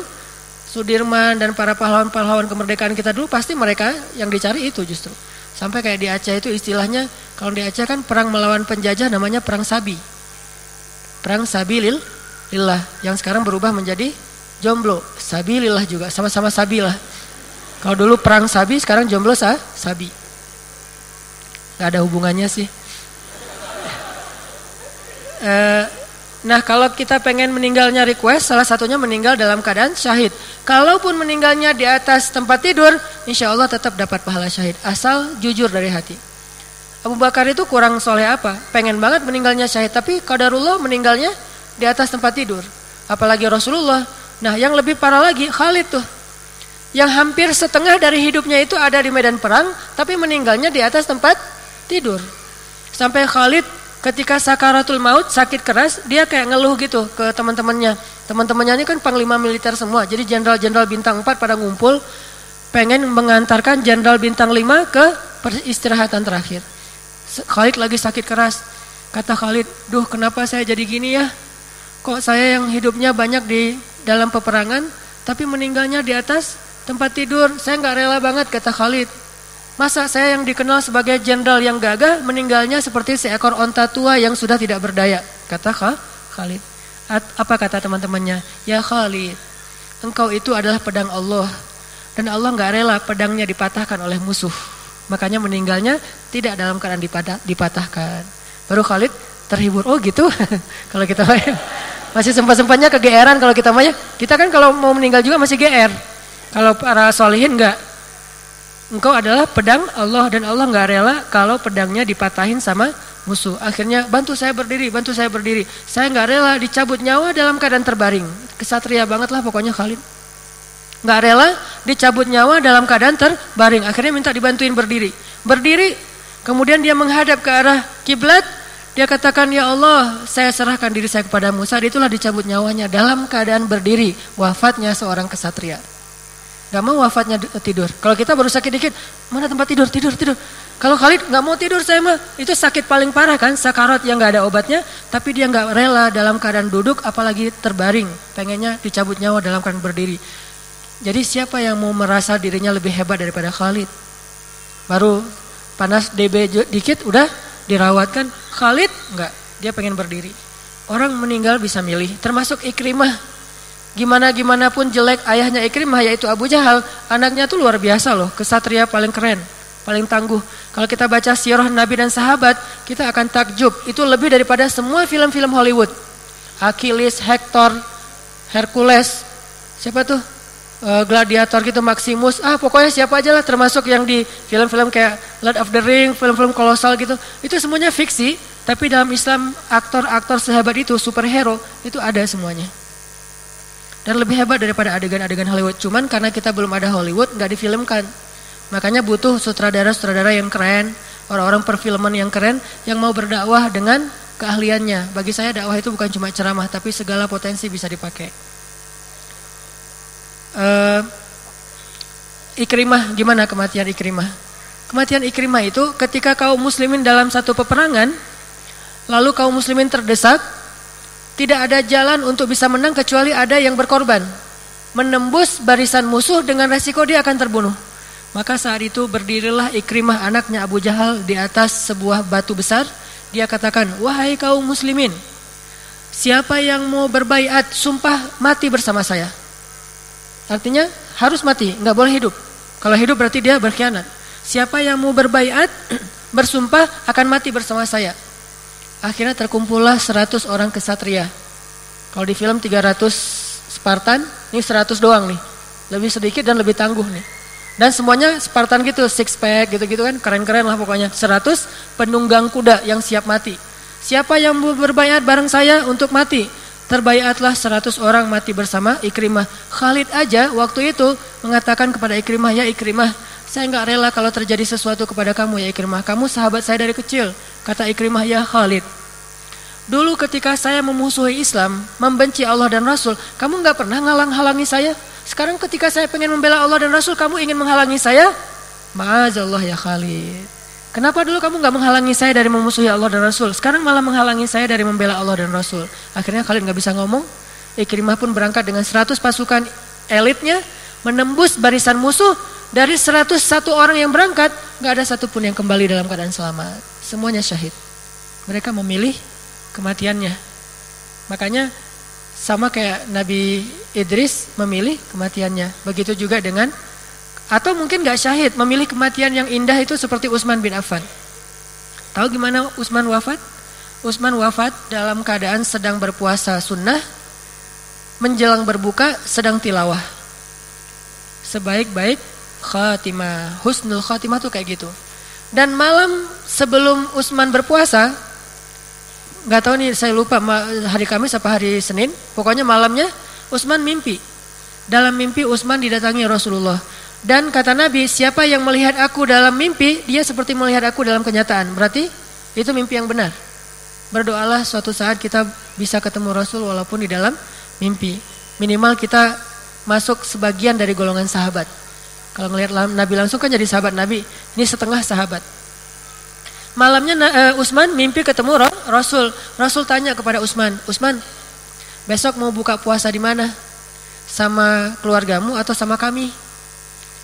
Sudirman dan para pahlawan-pahlawan kemerdekaan kita dulu pasti mereka yang dicari itu justru. Sampai kayak di Aceh itu istilahnya kalau di Aceh kan perang melawan penjajah namanya perang sabi. Perang sabi lil lillah yang sekarang berubah menjadi jomblo. Sabi lillah juga sama-sama sabi lah. Kalau dulu perang sabi sekarang jomblo sah sabi. Gak ada hubungannya sih. Uh, nah kalau kita pengen meninggalnya request, salah satunya meninggal dalam keadaan syahid. Kalaupun meninggalnya di atas tempat tidur, insya Allah tetap dapat pahala syahid. Asal jujur dari hati. Abu Bakar itu kurang soleh apa? Pengen banget meninggalnya syahid, tapi kadarullah meninggalnya di atas tempat tidur. Apalagi Rasulullah. Nah yang lebih parah lagi Khalid tuh. Yang hampir setengah dari hidupnya itu ada di medan perang, tapi meninggalnya di atas tempat tidur. Sampai Khalid ketika sakaratul maut sakit keras, dia kayak ngeluh gitu ke teman-temannya. Teman-temannya ini kan panglima militer semua, jadi jenderal-jenderal bintang 4 pada ngumpul pengen mengantarkan jenderal bintang 5 ke peristirahatan terakhir. Khalid lagi sakit keras. Kata Khalid, "Duh, kenapa saya jadi gini ya? Kok saya yang hidupnya banyak di dalam peperangan, tapi meninggalnya di atas tempat tidur? Saya nggak rela banget," kata Khalid. Masa saya yang dikenal sebagai jenderal yang gagah meninggalnya seperti seekor onta tua yang sudah tidak berdaya, kata Khalid. Apa kata teman-temannya? Ya Khalid, engkau itu adalah pedang Allah dan Allah nggak rela pedangnya dipatahkan oleh musuh. Makanya meninggalnya tidak dalam keadaan dipatah, dipatahkan. Baru Khalid terhibur. Oh gitu. kalau kita masih sempat-sempatnya kegeeran kalau kita mah Kita kan kalau mau meninggal juga masih GR. Kalau para solihin enggak engkau adalah pedang Allah dan Allah nggak rela kalau pedangnya dipatahin sama musuh. Akhirnya bantu saya berdiri, bantu saya berdiri. Saya nggak rela dicabut nyawa dalam keadaan terbaring. Kesatria banget lah pokoknya Khalid. Nggak rela dicabut nyawa dalam keadaan terbaring. Akhirnya minta dibantuin berdiri. Berdiri, kemudian dia menghadap ke arah kiblat. Dia katakan, Ya Allah, saya serahkan diri saya kepadamu. Saat itulah dicabut nyawanya dalam keadaan berdiri. Wafatnya seorang kesatria. Gak mau wafatnya tidur. Kalau kita baru sakit dikit, mana tempat tidur, tidur, tidur. Kalau Khalid nggak mau tidur saya mah, itu sakit paling parah kan, sakarat yang nggak ada obatnya, tapi dia nggak rela dalam keadaan duduk, apalagi terbaring, pengennya dicabut nyawa dalam keadaan berdiri. Jadi siapa yang mau merasa dirinya lebih hebat daripada Khalid? Baru panas DB dikit, udah dirawatkan. Khalid nggak, dia pengen berdiri. Orang meninggal bisa milih, termasuk Ikrimah Gimana gimana pun jelek ayahnya Ikrimah yaitu Abu Jahal, anaknya tuh luar biasa loh, kesatria paling keren, paling tangguh. Kalau kita baca sirah Nabi dan sahabat, kita akan takjub. Itu lebih daripada semua film-film Hollywood. Achilles, Hector, Hercules, siapa tuh? Uh, gladiator gitu Maximus. Ah, pokoknya siapa aja lah termasuk yang di film-film kayak Lord of the Ring, film-film kolosal gitu. Itu semuanya fiksi, tapi dalam Islam aktor-aktor sahabat itu superhero itu ada semuanya. Dan lebih hebat daripada adegan-adegan Hollywood. Cuman karena kita belum ada Hollywood, nggak difilmkan. Makanya butuh sutradara-sutradara yang keren, orang-orang perfilman yang keren, yang mau berdakwah dengan keahliannya. Bagi saya dakwah itu bukan cuma ceramah, tapi segala potensi bisa dipakai. Uh, Ikrimah, gimana kematian Ikrimah? Kematian Ikrimah itu ketika kaum muslimin dalam satu peperangan, lalu kaum muslimin terdesak, tidak ada jalan untuk bisa menang kecuali ada yang berkorban. Menembus barisan musuh dengan resiko dia akan terbunuh. Maka saat itu berdirilah Ikrimah anaknya Abu Jahal di atas sebuah batu besar. Dia katakan, wahai kaum muslimin, siapa yang mau berbaiat sumpah mati bersama saya. Artinya harus mati, nggak boleh hidup. Kalau hidup berarti dia berkhianat. Siapa yang mau berbaiat bersumpah akan mati bersama saya. Akhirnya terkumpullah 100 orang kesatria. Kalau di film 300 Spartan, ini 100 doang nih. Lebih sedikit dan lebih tangguh nih. Dan semuanya Spartan gitu, six pack gitu-gitu kan, keren-keren lah pokoknya. 100 penunggang kuda yang siap mati. Siapa yang berbayat bareng saya untuk mati? Terbayatlah 100 orang mati bersama Ikrimah. Khalid aja waktu itu mengatakan kepada Ikrimah, ya Ikrimah, saya nggak rela kalau terjadi sesuatu kepada kamu ya Ikrimah. Kamu sahabat saya dari kecil. Kata Ikrimah, ya Khalid. Dulu ketika saya memusuhi Islam, membenci Allah dan Rasul, kamu nggak pernah ngalang-halangi saya. Sekarang ketika saya pengen membela Allah dan Rasul, kamu ingin menghalangi saya? Maazallah ya Khalid. Kenapa dulu kamu nggak menghalangi saya dari memusuhi Allah dan Rasul? Sekarang malah menghalangi saya dari membela Allah dan Rasul. Akhirnya Khalid nggak bisa ngomong. Ikrimah pun berangkat dengan 100 pasukan elitnya, menembus barisan musuh. Dari 101 orang yang berangkat, nggak ada satupun yang kembali dalam keadaan selamat semuanya syahid. Mereka memilih kematiannya. Makanya sama kayak Nabi Idris memilih kematiannya. Begitu juga dengan atau mungkin gak syahid memilih kematian yang indah itu seperti Utsman bin Affan. Tahu gimana Utsman wafat? Utsman wafat dalam keadaan sedang berpuasa sunnah, menjelang berbuka sedang tilawah. Sebaik-baik khatimah, husnul khatimah tuh kayak gitu. Dan malam sebelum Usman berpuasa, nggak tahu nih saya lupa hari Kamis apa hari Senin, pokoknya malamnya Usman mimpi. Dalam mimpi Usman didatangi Rasulullah. Dan kata Nabi, siapa yang melihat aku dalam mimpi, dia seperti melihat aku dalam kenyataan. Berarti itu mimpi yang benar. Berdoalah suatu saat kita bisa ketemu Rasul walaupun di dalam mimpi. Minimal kita masuk sebagian dari golongan sahabat. Kalau ngelihat Nabi langsung kan jadi sahabat Nabi. Ini setengah sahabat. Malamnya uh, Usman mimpi ketemu Rasul. Rasul tanya kepada Usman, Usman, besok mau buka puasa di mana? Sama keluargamu atau sama kami?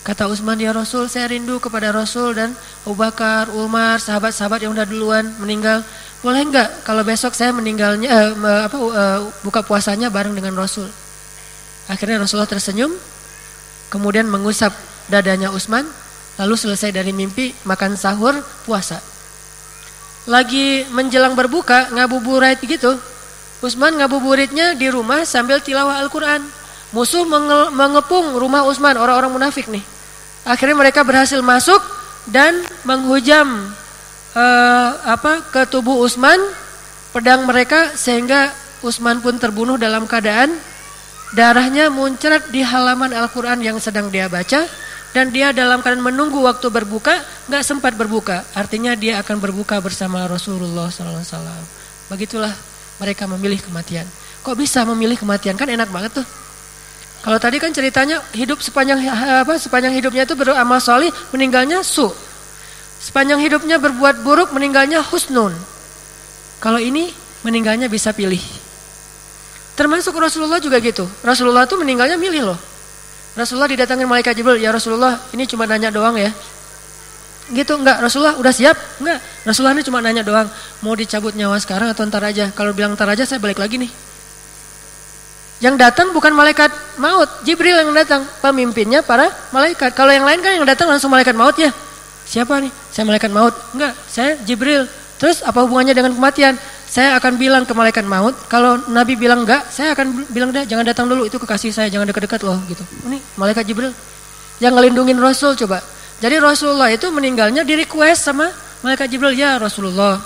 Kata Usman, ya Rasul, saya rindu kepada Rasul dan Abu Bakar, Umar, sahabat-sahabat yang udah duluan meninggal. Boleh enggak kalau besok saya meninggalnya uh, apa uh, buka puasanya bareng dengan Rasul? Akhirnya Rasulullah tersenyum, kemudian mengusap dadanya Usman, lalu selesai dari mimpi makan sahur puasa. Lagi menjelang berbuka ngabuburit gitu. Usman ngabuburitnya di rumah sambil tilawah Al-Qur'an. Musuh menge mengepung rumah Usman, orang-orang munafik nih. Akhirnya mereka berhasil masuk dan menghujam uh, apa ke tubuh Usman pedang mereka sehingga Usman pun terbunuh dalam keadaan darahnya muncrat di halaman Al-Qur'an yang sedang dia baca dan dia dalam keadaan menunggu waktu berbuka nggak sempat berbuka. Artinya dia akan berbuka bersama Rasulullah SAW begitulah mereka memilih kematian. Kok bisa memilih kematian? Kan enak banget tuh. Kalau tadi kan ceritanya hidup sepanjang apa sepanjang hidupnya itu beramal solih meninggalnya su. Sepanjang hidupnya berbuat buruk meninggalnya husnun. Kalau ini meninggalnya bisa pilih. Termasuk Rasulullah juga gitu. Rasulullah tuh meninggalnya milih loh Rasulullah didatangi malaikat Jibril, ya Rasulullah ini cuma nanya doang ya. Gitu enggak, Rasulullah udah siap? Enggak, Rasulullah ini cuma nanya doang. Mau dicabut nyawa sekarang atau ntar aja? Kalau bilang ntar aja saya balik lagi nih. Yang datang bukan malaikat maut, Jibril yang datang, pemimpinnya para malaikat. Kalau yang lain kan yang datang langsung malaikat maut ya. Siapa nih? Saya malaikat maut. Enggak, saya Jibril. Terus apa hubungannya dengan kematian? Saya akan bilang ke malaikat maut, kalau Nabi bilang enggak, saya akan bilang dia jangan datang dulu, itu kekasih saya, jangan dekat-dekat loh gitu. Ini malaikat Jibril yang ngelindungin Rasul coba. Jadi Rasulullah itu meninggalnya di request sama malaikat Jibril, ya Rasulullah.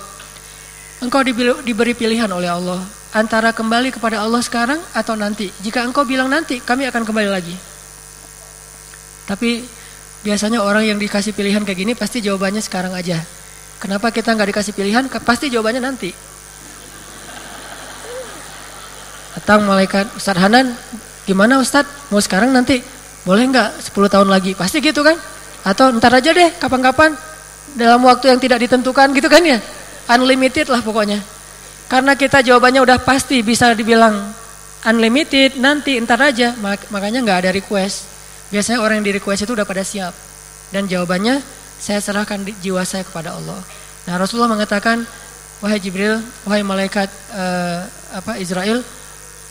Engkau diberi pilihan oleh Allah antara kembali kepada Allah sekarang atau nanti. Jika engkau bilang nanti, kami akan kembali lagi. Tapi biasanya orang yang dikasih pilihan kayak gini pasti jawabannya sekarang aja. Kenapa kita nggak dikasih pilihan? Pasti jawabannya nanti. Datang malaikat Ustaz Hanan, gimana Ustaz? Mau sekarang nanti? Boleh nggak 10 tahun lagi? Pasti gitu kan? Atau ntar aja deh, kapan-kapan dalam waktu yang tidak ditentukan gitu kan ya? Unlimited lah pokoknya. Karena kita jawabannya udah pasti bisa dibilang unlimited, nanti entar aja, makanya nggak ada request. Biasanya orang yang di request itu udah pada siap. Dan jawabannya, saya serahkan jiwa saya kepada Allah. Nah Rasulullah mengatakan, wahai Jibril, wahai malaikat uh, apa Israel,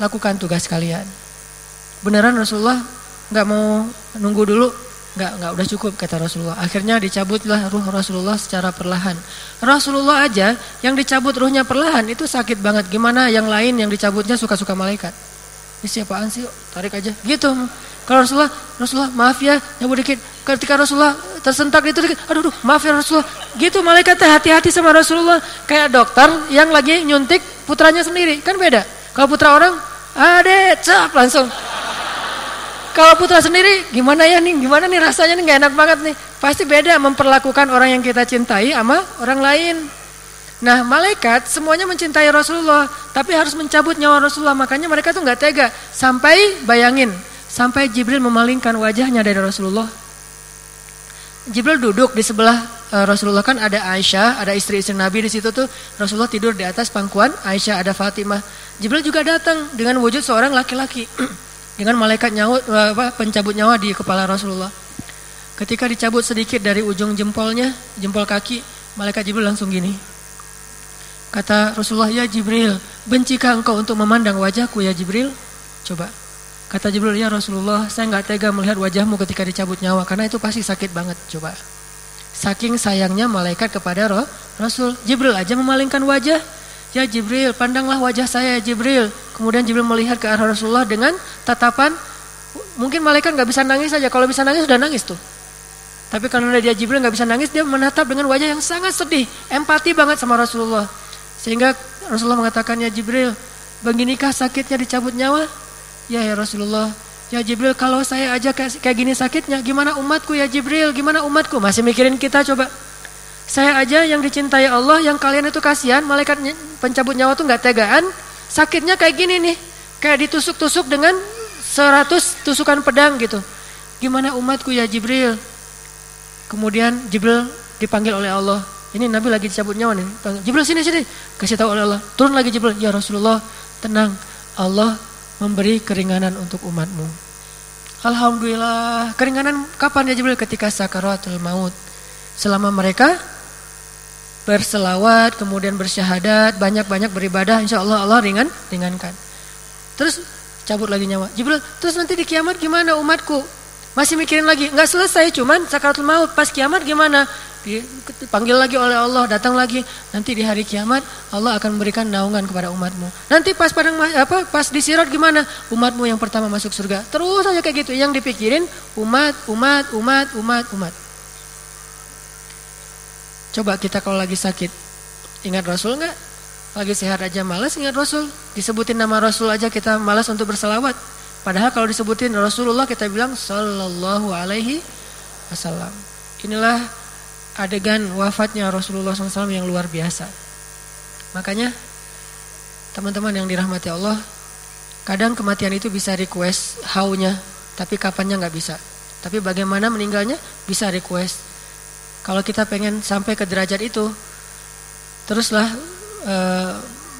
lakukan tugas kalian. Beneran Rasulullah nggak mau nunggu dulu, Enggak, enggak udah cukup kata Rasulullah. Akhirnya dicabutlah ruh Rasulullah secara perlahan. Rasulullah aja yang dicabut ruhnya perlahan itu sakit banget. Gimana yang lain yang dicabutnya suka-suka malaikat? Ini siapaan sih? Tarik aja. Gitu. Kalau Rasulullah, Rasulullah maaf ya, nyabut dikit. Ketika Rasulullah tersentak itu dikit, aduh, aduh maaf ya Rasulullah. Gitu malaikat hati-hati sama Rasulullah. Kayak dokter yang lagi nyuntik putranya sendiri. Kan beda. Kalau putra orang, ade, cap langsung. Kalau putra sendiri gimana ya nih? Gimana nih rasanya nih gak enak banget nih. Pasti beda memperlakukan orang yang kita cintai sama orang lain. Nah malaikat semuanya mencintai Rasulullah. Tapi harus mencabut nyawa Rasulullah. Makanya mereka tuh gak tega. Sampai bayangin. Sampai Jibril memalingkan wajahnya dari Rasulullah. Jibril duduk di sebelah uh, Rasulullah kan ada Aisyah, ada istri-istri Nabi di situ tuh. Rasulullah tidur di atas pangkuan, Aisyah ada Fatimah. Jibril juga datang dengan wujud seorang laki-laki. dengan malaikat nyawa apa, pencabut nyawa di kepala Rasulullah. Ketika dicabut sedikit dari ujung jempolnya, jempol kaki, malaikat Jibril langsung gini. Kata Rasulullah, "Ya Jibril, bencikah engkau untuk memandang wajahku ya Jibril?" Coba. Kata Jibril, "Ya Rasulullah, saya nggak tega melihat wajahmu ketika dicabut nyawa karena itu pasti sakit banget." Coba. Saking sayangnya malaikat kepada roh, Rasul, Jibril aja memalingkan wajah. Ya Jibril, pandanglah wajah saya ya Jibril. Kemudian Jibril melihat ke arah Rasulullah dengan tatapan mungkin malaikat nggak bisa nangis saja. Kalau bisa nangis sudah nangis tuh. Tapi karena dia Jibril nggak bisa nangis, dia menatap dengan wajah yang sangat sedih, empati banget sama Rasulullah. Sehingga Rasulullah mengatakan, "Ya Jibril, beginikah sakitnya dicabut nyawa?" "Ya ya Rasulullah." "Ya Jibril, kalau saya aja kayak, kayak gini sakitnya, gimana umatku ya Jibril? Gimana umatku?" Masih mikirin kita coba. Saya aja yang dicintai Allah, yang kalian itu kasihan, malaikat pencabut nyawa tuh nggak tegaan, sakitnya kayak gini nih, kayak ditusuk-tusuk dengan seratus tusukan pedang gitu. Gimana umatku ya Jibril? Kemudian Jibril dipanggil oleh Allah. Ini Nabi lagi dicabut nyawa nih. Jibril sini sini. Kasih tahu oleh Allah. Turun lagi Jibril. Ya Rasulullah, tenang. Allah memberi keringanan untuk umatmu. Alhamdulillah. Keringanan kapan ya Jibril? Ketika sakaratul maut. Selama mereka berselawat, kemudian bersyahadat, banyak-banyak beribadah, insya Allah Allah ringan, ringankan. Terus cabut lagi nyawa. Jibril, terus nanti di kiamat gimana umatku? Masih mikirin lagi, nggak selesai, cuman sakaratul maut. Pas kiamat gimana? Dipanggil lagi oleh Allah, datang lagi. Nanti di hari kiamat Allah akan memberikan naungan kepada umatmu. Nanti pas padang apa? Pas di sirat gimana? Umatmu yang pertama masuk surga. Terus aja kayak gitu. Yang dipikirin umat, umat, umat, umat, umat. Coba kita kalau lagi sakit, ingat Rasul nggak? Lagi sehat aja malas ingat Rasul. Disebutin nama Rasul aja kita malas untuk berselawat. Padahal kalau disebutin Rasulullah kita bilang Sallallahu Alaihi Wasallam. Inilah adegan wafatnya Rasulullah SAW yang luar biasa. Makanya teman-teman yang dirahmati Allah, kadang kematian itu bisa request haunya, tapi kapannya nggak bisa. Tapi bagaimana meninggalnya bisa request kalau kita pengen sampai ke derajat itu, teruslah e,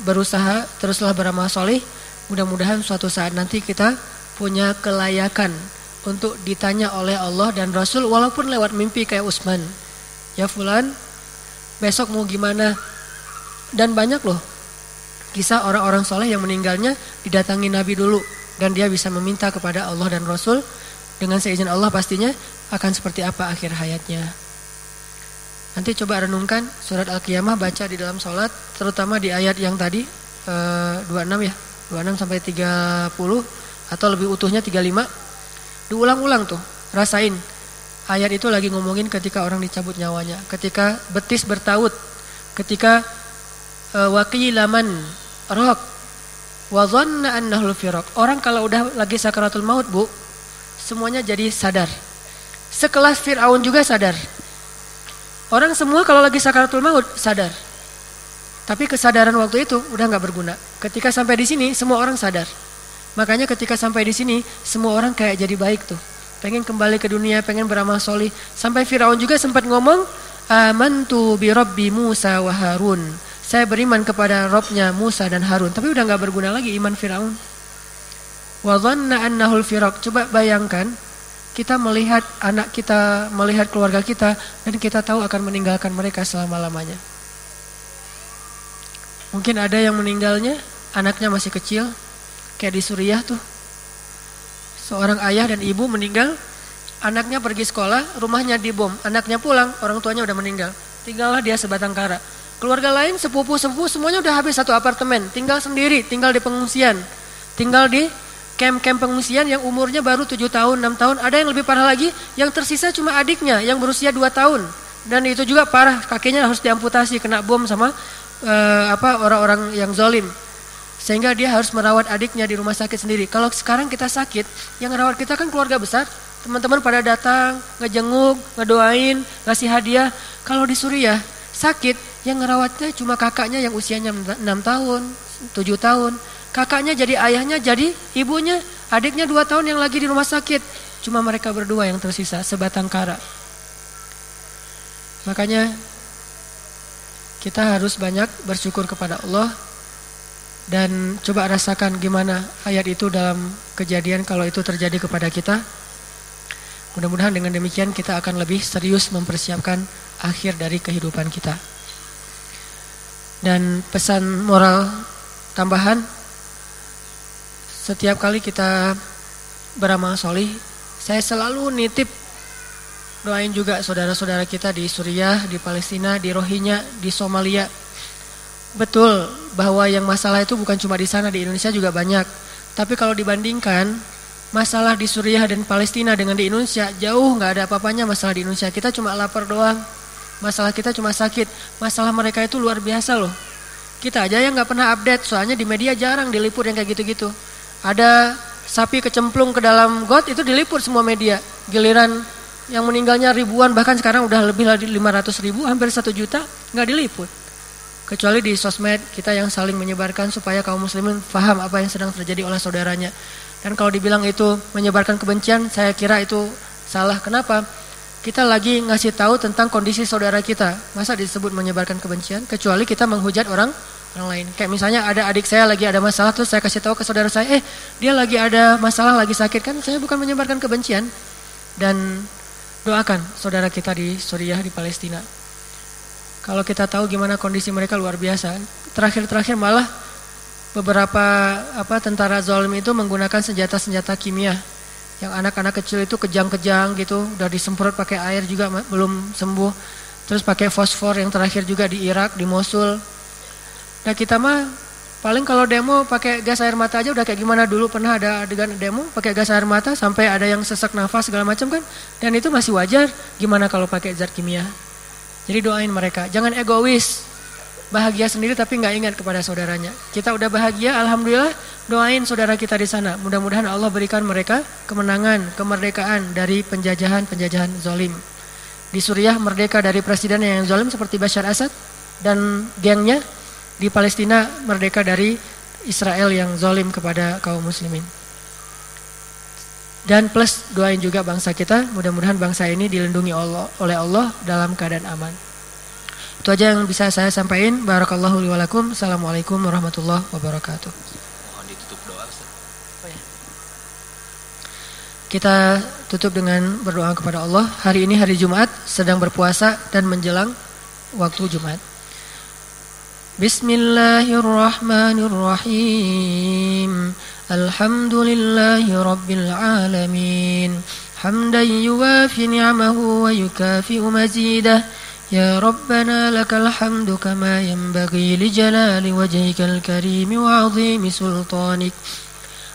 berusaha, teruslah beramal solih. Mudah-mudahan suatu saat nanti kita punya kelayakan untuk ditanya oleh Allah dan Rasul walaupun lewat mimpi kayak Usman. Ya fulan, besok mau gimana? Dan banyak loh kisah orang-orang soleh yang meninggalnya didatangi Nabi dulu. dan dia bisa meminta kepada Allah dan Rasul dengan seizin Allah pastinya akan seperti apa akhir hayatnya. Nanti coba renungkan surat Al-Qiyamah baca di dalam sholat terutama di ayat yang tadi eh, 26 ya 26 sampai 30 atau lebih utuhnya 35 diulang-ulang tuh rasain ayat itu lagi ngomongin ketika orang dicabut nyawanya ketika betis bertaut ketika uh, waqilaman rok wa dhanna annahu Orang kalau udah lagi sakaratul maut, Bu, semuanya jadi sadar. Sekelas Firaun juga sadar. Orang semua kalau lagi sakaratul maut sadar. Tapi kesadaran waktu itu udah nggak berguna. Ketika sampai di sini semua orang sadar. Makanya ketika sampai di sini semua orang kayak jadi baik tuh. Pengen kembali ke dunia, pengen beramal solih. Sampai Firaun juga sempat ngomong, amantu bi rabbi Musa wa Harun. Saya beriman kepada Robnya Musa dan Harun. Tapi udah nggak berguna lagi iman Firaun. Wa dhanna annahul firaq. Coba bayangkan kita melihat anak kita, melihat keluarga kita dan kita tahu akan meninggalkan mereka selama-lamanya. Mungkin ada yang meninggalnya anaknya masih kecil kayak di Suriah tuh. Seorang ayah dan ibu meninggal, anaknya pergi sekolah, rumahnya dibom, anaknya pulang, orang tuanya udah meninggal. Tinggallah dia sebatang kara. Keluarga lain sepupu-sepupu semuanya udah habis satu apartemen, tinggal sendiri, tinggal di pengungsian. Tinggal di camp-camp pengungsian yang umurnya baru 7 tahun, 6 tahun. Ada yang lebih parah lagi, yang tersisa cuma adiknya yang berusia 2 tahun. Dan itu juga parah, kakinya harus diamputasi kena bom sama uh, apa orang-orang yang zolim. Sehingga dia harus merawat adiknya di rumah sakit sendiri. Kalau sekarang kita sakit, yang merawat kita kan keluarga besar. Teman-teman pada datang, ngejenguk, ngedoain, ngasih hadiah. Kalau di Suriah, sakit, yang ngerawatnya cuma kakaknya yang usianya 6 tahun, 7 tahun. Kakaknya jadi ayahnya, jadi ibunya, adiknya 2 tahun yang lagi di rumah sakit. Cuma mereka berdua yang tersisa, sebatang kara. Makanya kita harus banyak bersyukur kepada Allah dan coba rasakan gimana ayat itu dalam kejadian kalau itu terjadi kepada kita. Mudah-mudahan dengan demikian kita akan lebih serius mempersiapkan akhir dari kehidupan kita. Dan pesan moral tambahan setiap kali kita beramal solih, saya selalu nitip doain juga saudara-saudara kita di Suriah, di Palestina, di Rohingya, di Somalia. Betul bahwa yang masalah itu bukan cuma di sana, di Indonesia juga banyak. Tapi kalau dibandingkan masalah di Suriah dan Palestina dengan di Indonesia, jauh nggak ada apa-apanya masalah di Indonesia. Kita cuma lapar doang. Masalah kita cuma sakit. Masalah mereka itu luar biasa loh. Kita aja yang nggak pernah update, soalnya di media jarang diliput yang kayak gitu-gitu. Ada sapi kecemplung ke dalam got itu diliput semua media. Giliran yang meninggalnya ribuan bahkan sekarang udah lebih dari 500 ribu hampir satu juta nggak diliput. Kecuali di sosmed kita yang saling menyebarkan supaya kaum muslimin paham apa yang sedang terjadi oleh saudaranya. Dan kalau dibilang itu menyebarkan kebencian, saya kira itu salah. Kenapa? kita lagi ngasih tahu tentang kondisi saudara kita. Masa disebut menyebarkan kebencian? Kecuali kita menghujat orang orang lain. Kayak misalnya ada adik saya lagi ada masalah terus saya kasih tahu ke saudara saya, eh dia lagi ada masalah lagi sakit kan? Saya bukan menyebarkan kebencian dan doakan saudara kita di Suriah di Palestina. Kalau kita tahu gimana kondisi mereka luar biasa. Terakhir-terakhir malah beberapa apa tentara zalim itu menggunakan senjata-senjata kimia yang anak-anak kecil itu kejang-kejang gitu, udah disemprot pakai air juga belum sembuh. Terus pakai fosfor yang terakhir juga di Irak, di Mosul. Nah kita mah paling kalau demo pakai gas air mata aja udah kayak gimana dulu pernah ada adegan demo pakai gas air mata sampai ada yang sesak nafas segala macam kan. Dan itu masih wajar. Gimana kalau pakai zat kimia? Jadi doain mereka, jangan egois bahagia sendiri tapi nggak ingat kepada saudaranya. Kita udah bahagia, alhamdulillah. Doain saudara kita di sana. Mudah-mudahan Allah berikan mereka kemenangan, kemerdekaan dari penjajahan-penjajahan zolim. Di Suriah merdeka dari presiden yang zolim seperti Bashar Assad dan gengnya. Di Palestina merdeka dari Israel yang zolim kepada kaum muslimin. Dan plus doain juga bangsa kita, mudah-mudahan bangsa ini dilindungi Allah, oleh Allah dalam keadaan aman. Itu aja yang bisa saya sampaikan. Barakallahu li walakum. Assalamualaikum warahmatullahi wabarakatuh. Mohon ditutup doa. Oh, ya. Kita tutup dengan berdoa kepada Allah. Hari ini hari Jumat, sedang berpuasa dan menjelang waktu Jumat. بسم الله الرحمن الرحيم الحمد لله رب العالمين حمدا يوافي نعمه ويكافئ مزيده يا ربنا لك الحمد كما ينبغي لجلال وجهك الكريم وعظيم سلطانك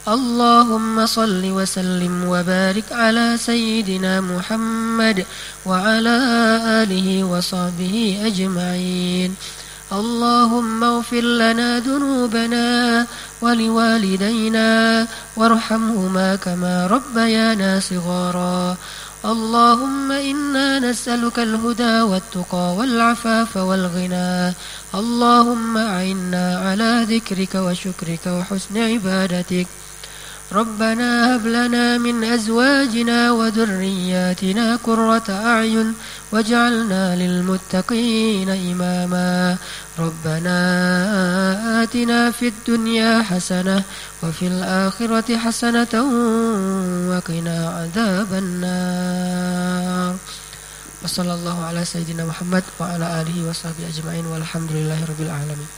اللهم صل وسلم وبارك على سيدنا محمد وعلى آله وصحبه أجمعين اللهم اغفر لنا ذنوبنا ولوالدينا وارحمهما كما ربيانا صغارا. اللهم إنا نسألك الهدى والتقى والعفاف والغنى. اللهم أعنا على ذكرك وشكرك وحسن عبادتك. ربنا هب لنا من أزواجنا وذرياتنا قرة أعين واجعلنا للمتقين إماما. ربنا آتنا في الدنيا حسنة وفي الآخرة حسنة وقنا عذاب النار. وصلى الله على سيدنا محمد وعلى آله وصحبه أجمعين والحمد لله رب العالمين.